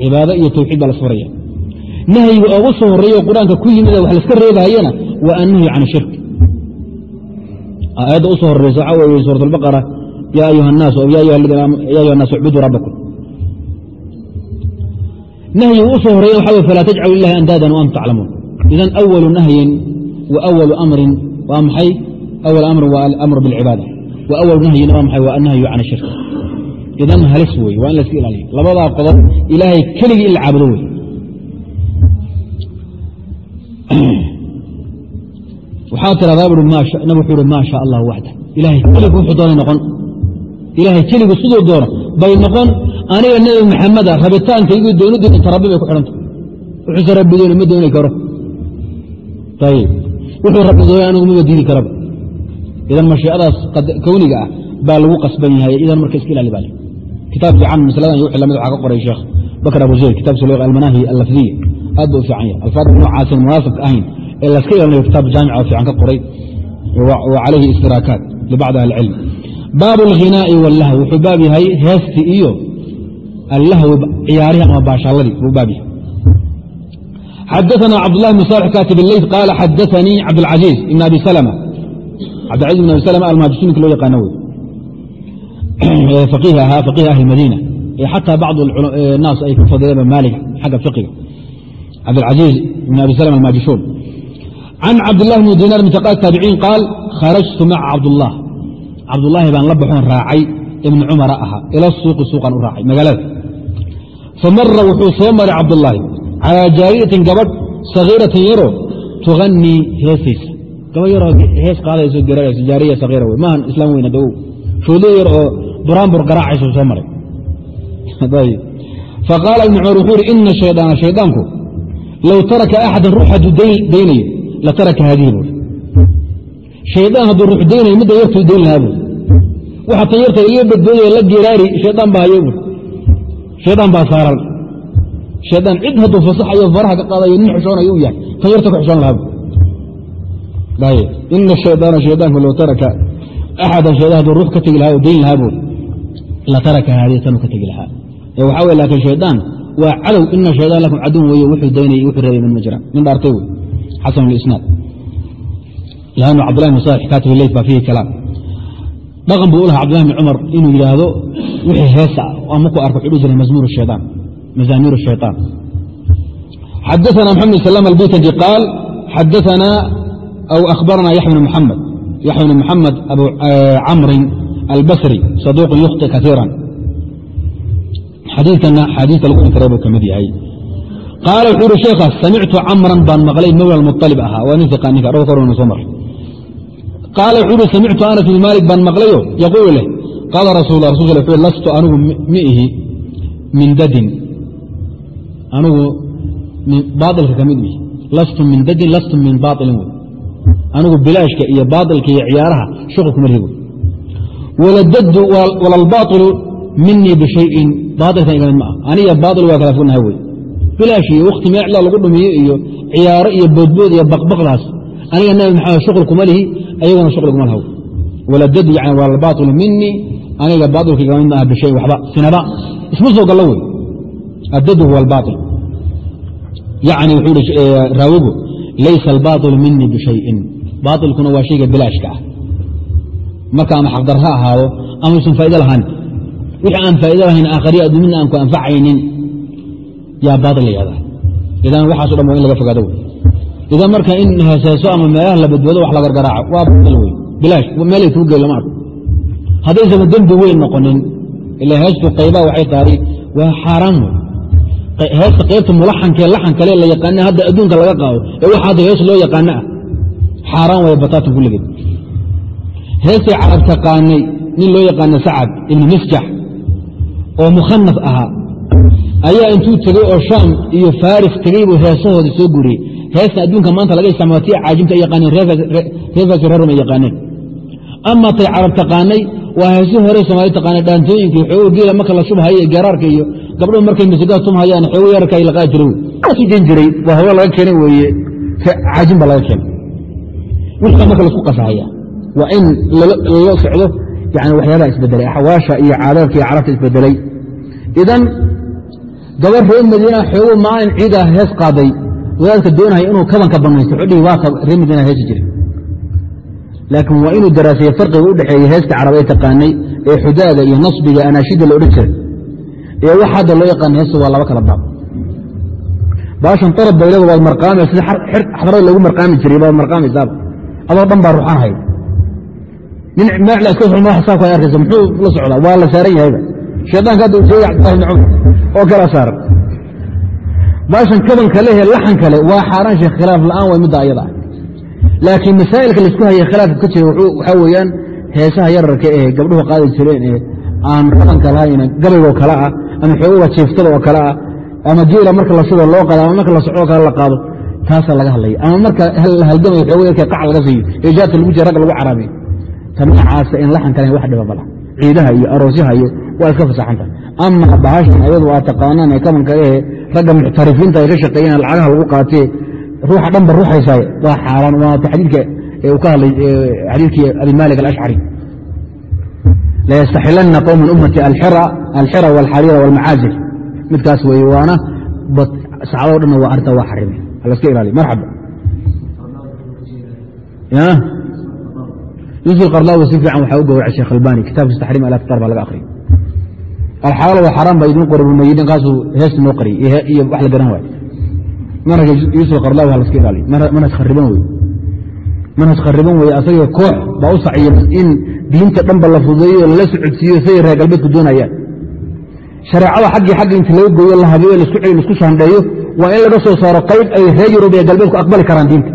cibaado iyo tawxiid baa lasfaraya nahyiga ugu soo horeeyo qur'aanka ku yimid wax laska reebaayana waa annahyu can shirk. Aayadda u soo horeysa waxaa weeye suurat albaqara yaa ayuha annaasu yaa ayuha annaas icbuduu rabbakum nahyiga u soo horreeya waxa wey falaa tajcalu lilahi andaadan waantum taclamuun idan awalu nahyin wa awalu amrin waa maxay awal amrin waa alamru biاlcibaada wa awalu nahyina waa maxay waa annahyu can shirk idan halis wey waa in la ilaaliyo labadaa qodob ilaahay keligii in la caabudo wey waxaa tiradaa bu nab wuxuu uhi maa sha allah waxda ilahay keligu wuxuu doonay noqon ilaahay keligu siduu doono bay noqon aniga nebi maxameda rabitaankaygu doonidii inta rabbi bay ku xidhanta wuxuuse rabbi dooni ma dooni karo. Wuxuu rabbi doonay anigu maba diidi karaba. Idan mashiicadaas kowniga ah baa lagu qasban yahay idan marka iska ilaali baa kitaab fiican masaladan iyo wixii la mid waxaa ka qoray sheekh bakr abu zayd kitabkiisa loo almanaahi allafdiya aad buu fiican yahay. Alfaadda noocaasan munaasibka ahayn ee laska ilaalinayo kitaab jaamica fiican ka qoray. Wa calayhi istiraakaat libacdi ahli baabu alghinaa'i wallahw wuxuu baab yahay heestii iyo allahwi ciyaarihi ama baashaaladii buu baab yahay xadaثna cabdالlahi bn salx katib اleyt qaala xadaثanii cabdاlcaزiiz ibn abi slma cabdilcaziz ibn abi slma almaajisuninka loo yaqaano wey <clears throat> faqiih ahaa faqiih ahli madiina ee xataa bacd naas ay ku fadileen maalik xagga fiqiga cabdilcaziiz ibn abi slm almaajishuun can cabdillahi bni dinar min taqaa taabiciin qaal kharajtu maca cabdullah cabdullaahi baan la baxoon raacay ibni cumara ahaa. Ila suuqi suuqaan u raacay magaalada famara wuxuu soo maray cabdullaahi calaa jaariyatin gabadh sagiiratin yaroo tughanii heesaysa. Gabadh yaroo hees qaadayso gararayso jaariya sagiira wey. Maahan islaam weyn hadow shoodlo yar oo buraanbur garaacayso soo maray. Faqaala ibni cumar wuxuu ihi ina shaydaana shaydaanku low taraka axadan ruux hadduu daynayo la taraka haadihi buuri shaydaan hadduu ruux daynayo midda yartuu dayn lahaa buuri waxa tan yarta iga badboodaya la geraari shaydaan baa hayo buuri shaydaan baa saaran. Shaydaan cid hadduu fasaxayo faraha ka qaadayo nin xishoonayo u yahay. Tan yarta ku xishoon lahaa buuri ina shaydaana shaydaanku low taraka axadan shaydaan hadduu ruux ka tegi lahaa oo dayn lahaa buuri la taraka haadihi tanuu ka tegi lahaa. Ee waxaa wey laakiin shaydaan waa cadow ina shaydaan lakum caduw weeye wuxuu daynayay wuxuu reebay min ma jiraan nin dhaartay wey xasan lisnaad lannu cabdillahi bn salix katib leyt baa fiihi kalaam dhaqan buu u lahaa cabdillahi bn cumar inuu yidhaahdo wixii heesa ama ku arko wuxuu dhihi jiray mazmuur shayطaan mazaamiir shayطaan xadaثna mxamed bn salam albitandi qaal xadaثna aw akhbarana yaxya bn muxamed yaxya bn muxamed abu camrin albasri saduuqun yukhطi kaiira xadiikana xaadiista lagu inkiray buu ka mid yahay qaala wuxuu uhi sheekhaas samictu camran baan maqlay mawla muطalib ahaa waa nin iqa ninka dhowr ka horna soo maray qaala wuxuu uhi samictu anas bn maalik baan maqlayo yaquulu leh qaala rasul rasul wuxuu lastu anigu ma ihi min dadin anigu baailka ka mihi lastu min dadin lastu min baailin wey anigu bilaashka iyo baailka iyo ciyaaraha shuqul kuma rihi wey waladadu walalbaailu minii bishayin baailkan iga mid ma ah aniga baail waa kala fognahay wey bilaash iyo wakti meecla lagu dhumiyo iyo ciyaaro iyo boodbood iyo baqbaqdaas aniga nabi maxamed shuqul kuma lihi ayaguna shuqul kuma lahaw waladadu yani walalbaailu minii aniga baailka iga mid ma ah bishayin waxba sinaba. Isma soo gallo wey. Addadu huwa albaail yani wuxuu hi raawigu laysa albaaطilu minii bishayin baailkuna waa shayga bilaashka ah. Marka ama xaqdar ha ahaado ama usan faa'ido lahaan wixii aan faa'ido lahayn aakhariya adduumina aan ku anfacaynin yaa baail la idan waxaaso dhan waa in laga fogaado. wey idan marka in heeseeso ama meelaha la badbado wax la gargaraaco waa bail wey bilaash meelay kuu gey lama arko. Haddaysaba dembi weyn noqonin ila heestu qaybaa waxay tahay waa xaaraan wey heesta qaybta mulaxankee laxan kale la yaqaana hadda adduunka laga qaado ee waxa hadda hees loo yaqaano ah xaaraan way bataatan kulligeed heestay carab nin loo yaqaana sacad ibnu misjax oo mukhanaf ahaa ayaa intuu tegey oo shaam iyo faris tegey buu heesahooda soo guriyey heesta adduunka maanta laga isticmaalo tii caajimta yaqaaneen reefasi reerum ay yaqaaneen ama tay carab taqaanay waa heesii hore soomaali taqaanay dhaantooyinkii xoogo geela marka la shubhayo iyo geeraarka iyo gabdhuhu markay masigaa tumhayaan xoogo yararka ay laqaa jira wey jen jiray waa hawlo laga keenay weeye. Caajin baa laga keenay. Wixii marka la isku qasahaya. Waa in lala socdo yani waxyaabaha isbedelay axwaasha iyo caadaadka iyo carabta isbedelay. Idan gabar reer madiina xoogo maalin ciida hees qaaday. Wadaadka doonaya inuu kabanka banaysto. Xudhii waa reer madiina heesi jiray laakiin waa inuu daraaseeye farqiga u dhexeeya carab ay taqaanay ee xudaada iyo nasbiga anaashida la odhan jiray. Ee wax loo yaqaana heesta waa laba kala baab. Baashan arab baylada waad marqaama sida xadrada loogu marqaami jiray baad marqaamaysaab adoo dhan baa ruxaan hay nin meel iska madaxa saabka ay arkaysa muxuu la socdaa? Waa la saaran yahayba shaydaanka hadda uu sheegay cabdillahi bni cumar oo kala saaran baashan kabanka lehe laxan kale waa xaaraan sheekh khilaaf la'aan way midda ayada. Ah laakiin masaa'ilka la isku hayay khilaafka ka jira waxaa weeyaan heesaha yararka ee gabdhuhu qaadi jireen ee aan kabanka lahayn gabaygoo kale ah ama xoogoga jiiftada oo kale ah ama geela marka la sida loo qaado ama marka la socoo kale la qaado taasaa laga hadlaya ama marka la halgamayo xoogo yarka qac laga siiyo ee jaadka lagu jira ragga lagu caraabiyo ta noocaasa in laxan kalen wax dhiba mala ciidaha iyo aroosyaha iyo waa iska fasaxanta ama bahashan ayadu aa taqaanaan ee kabanka ehe ragga muxtarifiinta ay ka shaqeeyaan lacagaha lagu qaatee ruuxa dhanba ruuxaysaay waa xaaraan waata xadiidka uu ka hadlay xadiidkii abi maalik alashcari layastaxilana qowma ummati alxira walxariira walmacaazir. Midkaas weye waana saxaabado dhanna waa arrintaa waa xarimay alaska ilaaliy marxaba. Yusuf qarlaawi si fiican waxaa u gowracay sheekh albani. Kitaabkiisa taxriim alaftar baa laga akhriyay alxalaal wa xaraam baa idiin qori bunayi ninkaasuu heesta noo qariyay iyo wax la garan waayo manhajka yuusuf qarlaawi ha laska ilaaliy manhaj khariban wey manhaj khariban weye asagii koox baa u saciya in diinta dhanba la fududeeyo lala socodsiiyo siday reer galbeedku doonayaan shareecada xaggii xagga inta laga gooyo la habeeyo la isku shaandheeyo waa in laga soo saaro qayb ay reer yurub ee galbeedku aqbali karaan diinta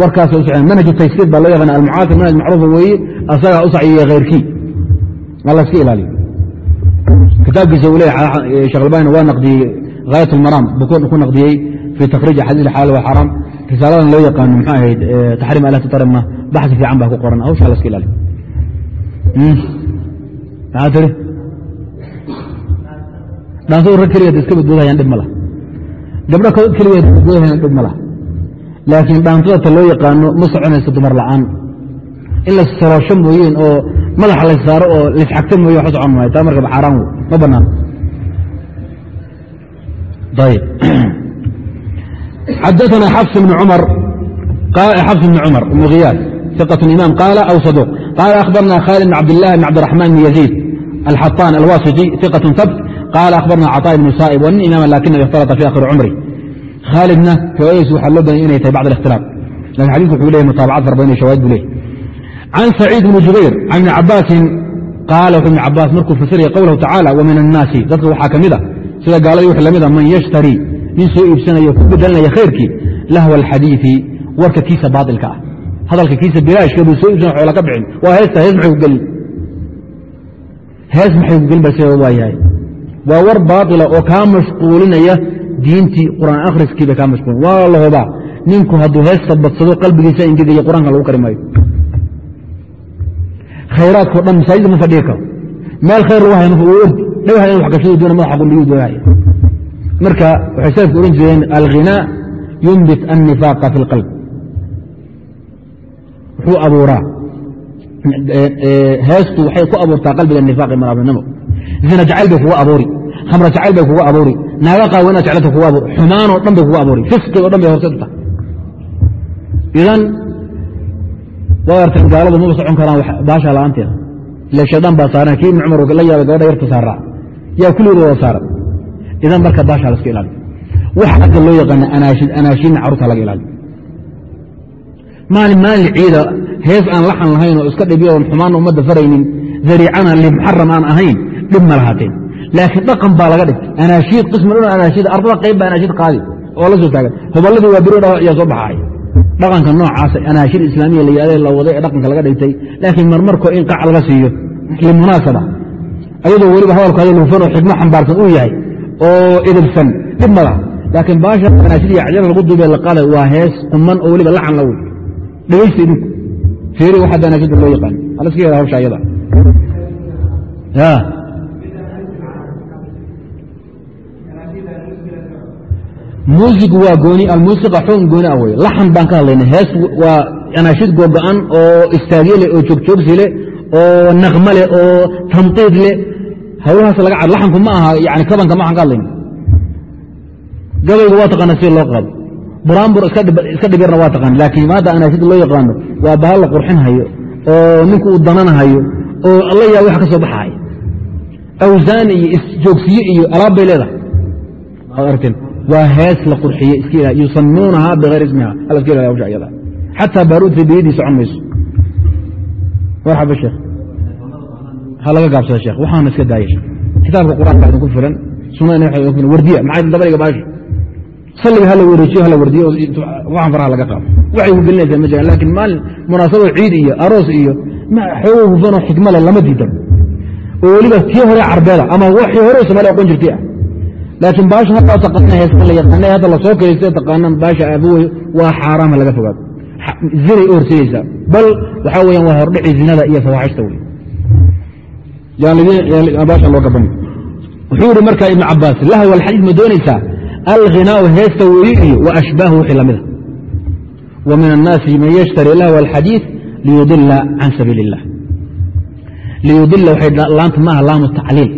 warkaas u manhaj taysiir baa loo yaqaana almucaasir manhaj macruufa weeye asagaa u khayrkii waa la iska ilaaliyo kitaabkiisa uu leeyahay sheekh albani waa naqdiyey haayat almaraam buu ku naqdiyey fii takriij axaadiis alxalaal wa xaraam. Risaaladan loo yaqaano muxuu ahayd taxriim alati tarimna baxsi fiican baa ku qoran hawshaa la iska ilaaliyo maxaa tiri? Dhaantada rag keligeed iska badboodahayaan dhib ma gabdho keligeed badboodahayaan dhib ma lah laakiin dhaantada ta loo yaqaano ma soconayso dumar la'aan. In la saloosho mooyeen oo madaxa la saaro oo laisxagto mooye wax u socon maayo taa markaba xaaraan wey ma bannaan ayb xadaثna xafs bn cumar xafs bn cumar ibn khiyaas ثقة imam qاala aw صدوq qاala أخbarna khالد بن cabd الlah بن cabdiرaحman بن يزيid الxaطاn alwasطي ثiqة ثbt qاala أخbarna cطاء بن sائب wa nin imaama lakinahu اkhtalطa fi akhiri cumri khaalidna riwaayadiis waxaa loo badanya inay tahay bacd ااkhtilaaf lakin xadidku wuxuu leyahy mutaabacad fara badan iyo shawaahid buu leeyahy can saciid bni jubayr can ibni cabaasin qaala ibni cabaas markuu fasiraya qowlahu tacaala wa min annaasi dadka waxaa ka mid a sida gaaladii wix la mid a man yashtarii nin soo iibsanaya ku bedelanaya khayrkii lahwa alxadiidi warka kiisa baailka ah hadalka kiisa bilaashka buu soo iibsanaya xoola ka bixin waa heesta hees maxay ku gelin hees maxay ku gelin ba sida waa waa war baatila oo kaa mashquulinaya diintii qur'aan akhriskii bay kaa mashquulin waa la hobaa ninku hadduu heesta badsado qalbigiisa ingegaya qur'aanka lagu kari maayo khayraadkao dhan masaajidda ma fadhihi karo meel khayr lagu hay marka ordi dhagaha in wax gashadu doona madaxa qundhiyu doonaya marka waxay salafku odhan jireen alghinaa yumbit annifaaqa fi اlqalb wuxuu abuuraa. Heestu waxay ku abuurtaa qalbiga nifaaqi manaabinimo zina jacayl bay kuga abuuri khamra jacayl bay kuga abuuri naaga qaawena jeclata kuga abuuri xumaanoo dhan bay kuga abuuri fisqig o dhan bay horseed u tahay. Idan waa arteen gaaladu maba socon karaan baasha la'aanteeda ila shaydaan baa saaran kii ibni cumar la yaabay gabadha yarta saaraa yaa kulligood wada saaran idan marka baashaa laska ilaaliyo. Wax agga loo yaqaana anaashid anaashiidna carruurta laga ilaaliyo. Maalin maalin ciida hees aan laxan lahayn oo iska dhibiyo oon xumaanna ummadda faraynin zariicana limuxaram aan ahayn dhib ma lahaateen. Laakiin dhaqan baa laga dhigtay. Anaashiid qismi dhan anaashiid ardada qayb baa anaashiid qaadi oo la soo taagan. Hobolladii waa biro ayaa soo baxaay dhaqanka noocaasa anaashiid islaamiya la yihahde la waday ee dhaqanka laga dhigtay laakiin marmarkoo in qac laga siiyo limunaasaba ayadoo weliba hadalku hadal hufan oo xikmo xambaarsan uu yahay oo idibsan dhib ma laakiin baasha anaashiid iyo cajada lagu duubee la qaada waa hees quman oo weliba laxan la wey dhegaysta idinku. Fiiri waxaad anaashiidda loo yaqaan. Halaska yara hawsha ayada muusigu waa gooni almuusiqa xun gooni ah wey laxan baan ka hadlayna hees waa anaashid googo-an oo istaagye leh oo joogjoogsi leh oo naqmo leh oo tamtiid leh. Hawlahaas laga cad. Laxanku ma aha yani kabanka ma ka hadlayna gabayga waa taqaana sida loo qaado buraanbur iska dhibirna waa taqaana laakiin maadda anaashid loo yaqaano waa bahal la qurxin hayo oo ninku uu dananahayo oo alla yaa wax ka soo baxaaya awsaan iyo isjoogsiye iyo alaab bay leedahay waa hees la qurxiye iska yusamuunaha bikayr ismiha ayada xataa baaruudka biyadii socon marxaba sheekh. Ha laga gaabsada sheekh. Waxaana iska daaya kitaabka filan. Sunada idinku filan. Wardiya. Maxay dabariga baashi salliga hala wareejiyo hala wardiyo. Waxaan faraha laga qaado waxay ku gelinaysaa ma jiraan laakiin maalin munaasabo ciid iyo aroos iyo xoogo hufanoo xikma leh lama diidan. Oo weliba tii hore carbeeda ama waxii hore somalia aqoon jirtay ah laakiin baasha haddaa taqaana heeska la yaqaana hadda la soo kaysta taqaanaan baasha aabowey waa xaaraama laga fogaado zinay u horseedaysaa bal waxaa weyaan waa hordhici zinada iyo fawaaxishta wey baasha loo gaban wuxuu yihi markaa ibnu cabaas lahw alxadiid ma doonaysaa alghinaau heesta weyi iyo wa ashbaahu wixii lamida wa min annaasi man yashtari lahw alxadiid liyudila can sabiil illah liyudila waxay laanta maaha laamu tacliil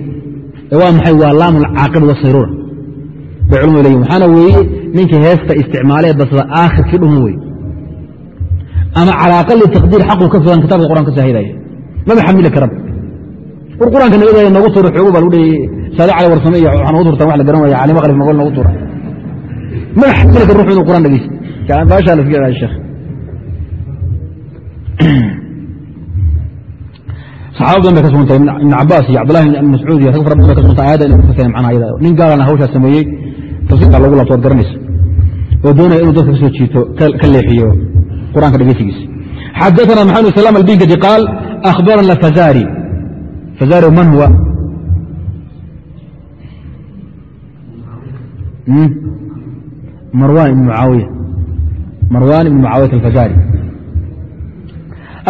waa maxay? Waa laamu alcaaqib wasayruura bay culmadu leeyihiin waxaana weeye ninkii heesta isticmaalee basda aakhirkii dhuman wey ama calى aqali taqdiir xaqu ka fogan kitabka quraan ka saahidaya maba xamili karaba war quraanka nabadaya noogu tuura xoogo baa lagu dhey saade cali warsame iyo waxaa noogu turtaan wax la garan waya calimo qalif magol noogu tuura. Maba xamili kar ruxu inuu quraan dhegeysta baashaa la iska sheekh saxaabadan bay ka sugan tahay ibn cabaas iyo cabdulahi ibn mascuud iyo rag fara badan ka sugan tahay ayadda inay macnaha iyada nin gaalana hawshaa sameeyey tafsiirka lagu laabto ad garanaysa oo doonaya inuu dadka ka soo jiito ka leexiyo qur'aanka dhegeysigiisa xadaثna maxamed bn salam albingadi qaal akhbarana fazari fazari man huwa marwan ibn mucaawiya marwan ibn mucaawiyat alfazari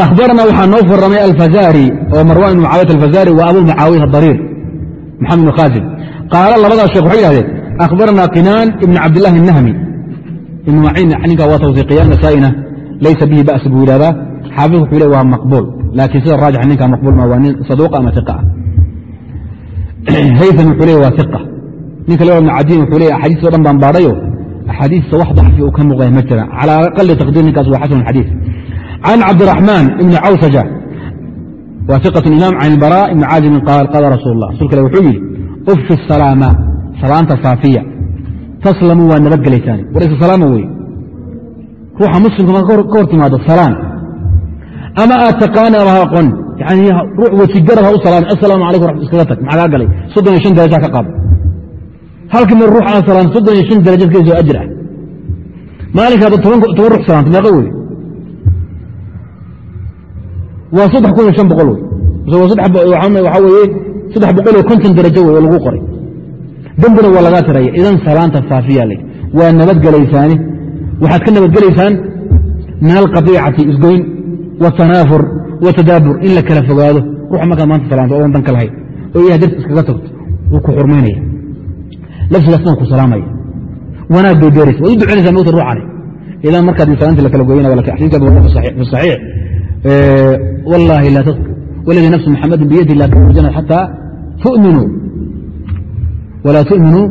abarna waxaa noo faramay alfazari oo marwan ibn mucaawiya alfazari wa abu mucaawiyata dariir maxamed ibn khaasim qaala labadaas sheekh waxay yidhahdeen akhbarna kinaan ibn cabdilahi الnahmi ibn maciin ninkaa waa tawsiiqiya nasaa'ina laysa bihi ba's buu yidhahdaa xaafid wuxuu le waa maqbuul laakiin sida raajix ninkaa maqbuul ma waa nin saduuqa ama iqa ah haythan wuxuu le waa iqa nin kale ibn cadiin wuxuu le axaadiisto dhan baan baadhayo axaadiista wax daxfi uu ka muuqday ma jiraan cala aqali taqdiir ninkaas waa xasan xadiid can cabdiraxmaan ibni cawsaja waa iqat imaam can ilbara ibni caazibin qaal qaala rasuul اllah rasulka le wuxuu yidhi ufi salaama salaanta saafiya taslamu waa nabadgelaysaan war isa salaama wey ruuxa muslimka marka ka hor timaado salaan ama aad taqaani ama ha aqoon yani ruux wejigarab ha u salaami assalaamu calaykum raxmat iskaga tag maxaa kaa galay soddon iyo shan daraja ka qaado halkii mar ruux aan salaam soddon iyo shan daraja ka soo ajir ah maalinkaaba toban ruux salaamta meeqa wey waa saddex kun iyo shan boqol saddex boqol iyo konton darajo wey oo lagu qoray. Dembina waa lagaa tiraya idan salaanta faafiya le waa nabadgelaysaani waxaad ka nabadgelaysaan min alqaطicati isgoyn wtanaafur watadaabur in la kala fogaado. Ruuxa markaad maanta salaamto odan dan ka lahayd oo ilahay darti iskaga tagto wuu ku xurmaynaya. Lafsigaasna ku salaamaya. Wanaag bay beeraysa. Waad u ducaynaysaa mowta ruuxani. Idan markaad salaantii la kala goynaya fi saxiix waladii nafsu muxamadin biyadi la tu'minuu walaa tu'minuu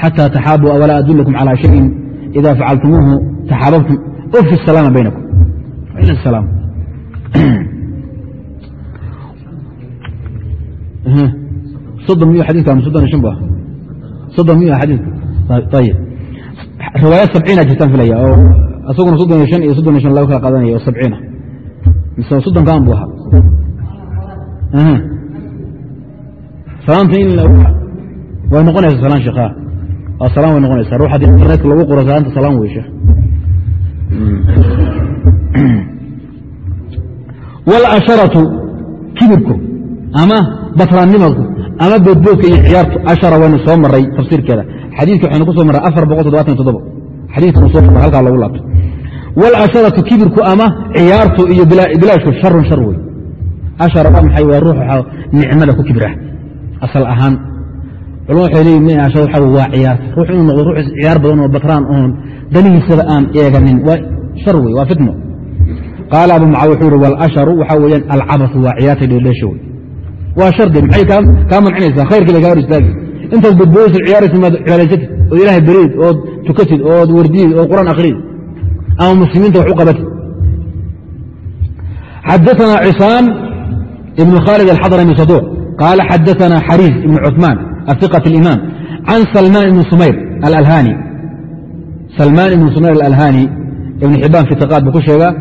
xatى taxaabuu walaa adulakum calى shayin ida facaltumuuhu taxaababtum ufi salaama baynakum riwaaya sabciina jirtaan filaya oo isaguna soddon iyo shan iyo soddon iyo shan laga kala qaadanaya oo sabciina mise soddonkaan buu ahaa. Salaanta in way noqonaysaa salaan sheekha waa salaan way noqonaysaa. Ruux haddii internetka lagu qoro salaanta salaan wey sheekh wاlcasharatu kibirku ama batraannimadku ama boodboodka iyo ciyaartu ashara waynu soo maray tafsiirkeeda. Xadiidka waxaynu ku soo afar boqol toddobaatan toddoba xadiidkanu soo mar halkaa lagu laabto wاlcasharatu kibirku ama ciyaartu iyo bilaashku sharun shar wey ashara waa maxay? Waa ruux nicmada ku kibra asal ahaan. Culama waxay leeyihiin ashar waxa waa ciyaarta. Ruux inuu noqdo ruux ciyaar badan oo batraan oon danihiisaba aan eeganin. Waa shar wey waa fitno. Qaala abu mucaawi wuxuu ihi walasharu waxaa weeyaan alcabasu waa ciyaarta dheeldheesha wey waa shardi maxay kaa mancinaysaa? Khayrkii bay kaa hor istaagi. Intaad badboodaysa ciyaaraysa maad cibaadaysatid ood ilaahay berid ood tukatid ood wardiyid ood quraan akhriyid ama muslimiinta wax u qabate xadaana cisaan ibn khaalid alxadrami saduuq qaala xadaana xariis ibn cuثmaan afiqat اlimaam can salmaan ibn sumayr alalhani salmaan ibn sumayr alalhani ibn xibaan fi tiqaad buu ku sheegaa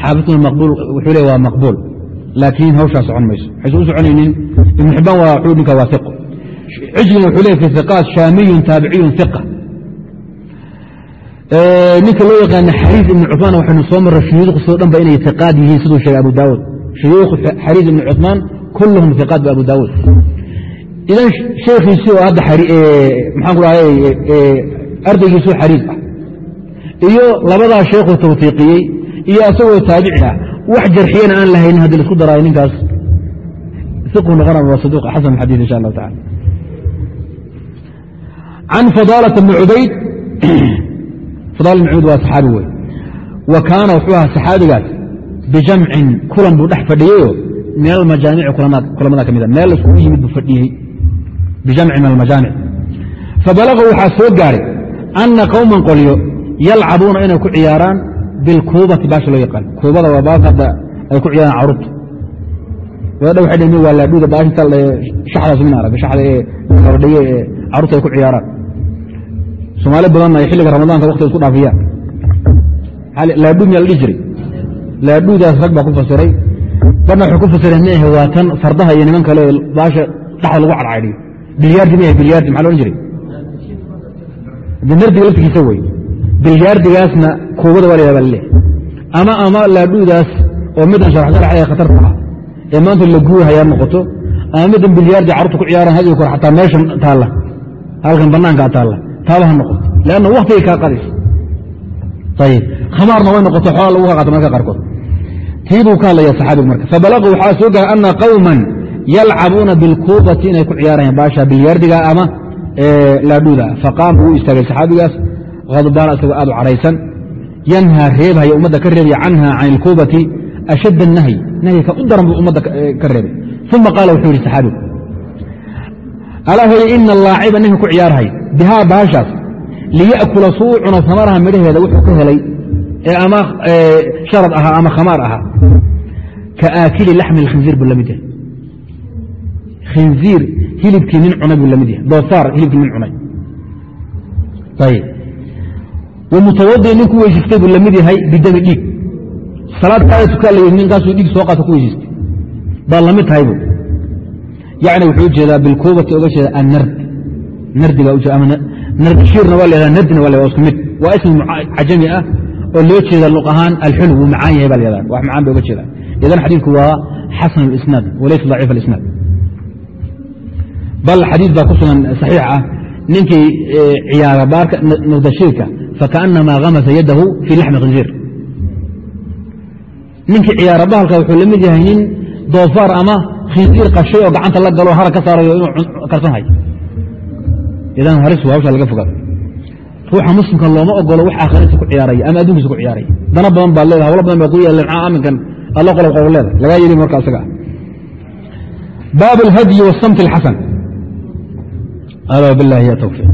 xaafidkuna maqbuul wuxuu le waa maqbuul laakiin hawshaa socon mayso xaysu u soconaynin ibn xibaan waa xuu ninka waa iq cijlina wuxuu le fi iqaad shaamiyun taabiciyun iqa ninka loo yaqaana xariis ibnu cumaan waxaynu soo marray shuyuukhsoo dhan ba inay iqaad yihiin siduu sheegay abu daawuud. Shuyuukh xariis ibnu cumaan kulluhum iqaad ba abu daawuud. Idan sheekhiisii oo hadda maxaan ku dhahay xariis ah. Iyo labadaa sheekhuu tawfiiqiyey iyo asagoo taabici ah. Wax jarxiyana aan lahaynin haddii la isku daraayo ninkaas. Iqu noqona waa saduq xasan xadiid insha allahu tacala can fadaalata bni cubayd bni cubayd waa saxaabi wey wa kaana wuxuu ahaa saxaabigaas bijamcin kulan buu dhex fadhiyeyo min almajaamici kulamada ka mida meel laiskugu yimid buu fadhiyey bijamcin min almajaamic fabalaga waxaa soo gaaray ana qowman qolyo yalcabuuna inay ku ciyaaraan bilkuubati baasha loo yaqaan. Kuubada waa baas ay ku ciyaaraan carruurta wadha waxay dhn waa laadhuuda baashinta shaxdaas min arag shaxda ee gabadhaye ee carruurta ay ku ciyaaraan soomaali badanna ay xilliga ramadaanka wakti isku dhaafiyaan. Laadhuu miyaa la dhihi jiray. Laadhuudaas rag baa ku fasiray. Badna waxay ku fasireen maahe waa tan fardaha iyo niman kale baasha dhaxda lagu cadcaydhiyo bilyaardi maahe bilyaardi maxaa lo odhan jiray? Nardiga laftigiisa wey. Bilyaardigaasna kuubada waa la leh. Ama ama laadhuudaas oo midan sharaxsharax ee khatarta ah. Ee maanta la guuhayaa noqoto ama midan bilyaardi carruurta ku ciyaaraan hadi kor xataa meeshan taalla halkan bannaankaa taalla taaba ha noqoto. Leanna waktigay kaa qadaysa ayib khamaarna way noqoto xoolaa lagu ka qaata marka qaarkood. Tii buu ka hadlaya saxaabigu marka. Fabalagu waxaa soo gaara ana qawman yalcabuuna bilkuubati inay ku ciyaarayaan baasha bilyaardiga ama laadhuuda faqaama wuu istaagay saxaabigaas adbaana isagoo aad u caraysan. Yanhaa reebhaya ummadda ka reebaya canha can ilkuubati ashadd الnahyi nahyi ka u daran buu ummadda ka reebay. Uma qaala wuxuu yihi saxaabigu alaa hoye ina allaaciba ninka ku ciyaarhay. Bihaa baashaas. Liya'kula suu cuna samaraha midhaheeda wuxuu ka helay ama sharad ahaa ama khamaar ahaa ka aakili laxmi اlkhinziir buu la mid yahay. Khinziir hilibkii nin cunay buu la mid yahay. Doofaar hilibkii nin cunay. Ayb wmutawadi ninku weysiistay buu la mid yahay bidami dhiig. Salaad kaada tukaa la ninkaasuu dhiig soo qaata ku weysiistay. Baa la mid tahaybu yani wuxuu ujeedaa bilkuubati oga jeeda annard nardiga ujeeda ama nardishiirna waa leedaha nardina waa leedaha isku mid waa ism cajami ah oo loo jeeda luq ahaan alxulw wuu macaan yahay ba la yahada wax macaan bay oga jeeda idan xadiidku waa xasan اlisnaad walaysa daciif اlisnaad bal xadiid baa ku sugan saxiix ah ninkii ciyaara baarka nardashiirka fakaأnamaa hamasa yadahu fii laxmi khinziir ninkii ciyaara bahalka wuxuu la mid yahay nin doofaar ama khinziir qashay oo gacanta la galo harag ka saarayo inuu karsanhay idan haris hawsha laga fogaado. Ruuxa muslimka looma ogolo wax aakhiradiisa ku ciyaaraya ama adduunkiisa ku ciyaaraya. Dana badan baad leedahay hawlo badan baa ku yaalla maxaa aminkan alla qolob qobo leedahay. Lagaa yeli marka isaga. Baab alhadyi wasamti alxasan ala billahi ya tawfiiq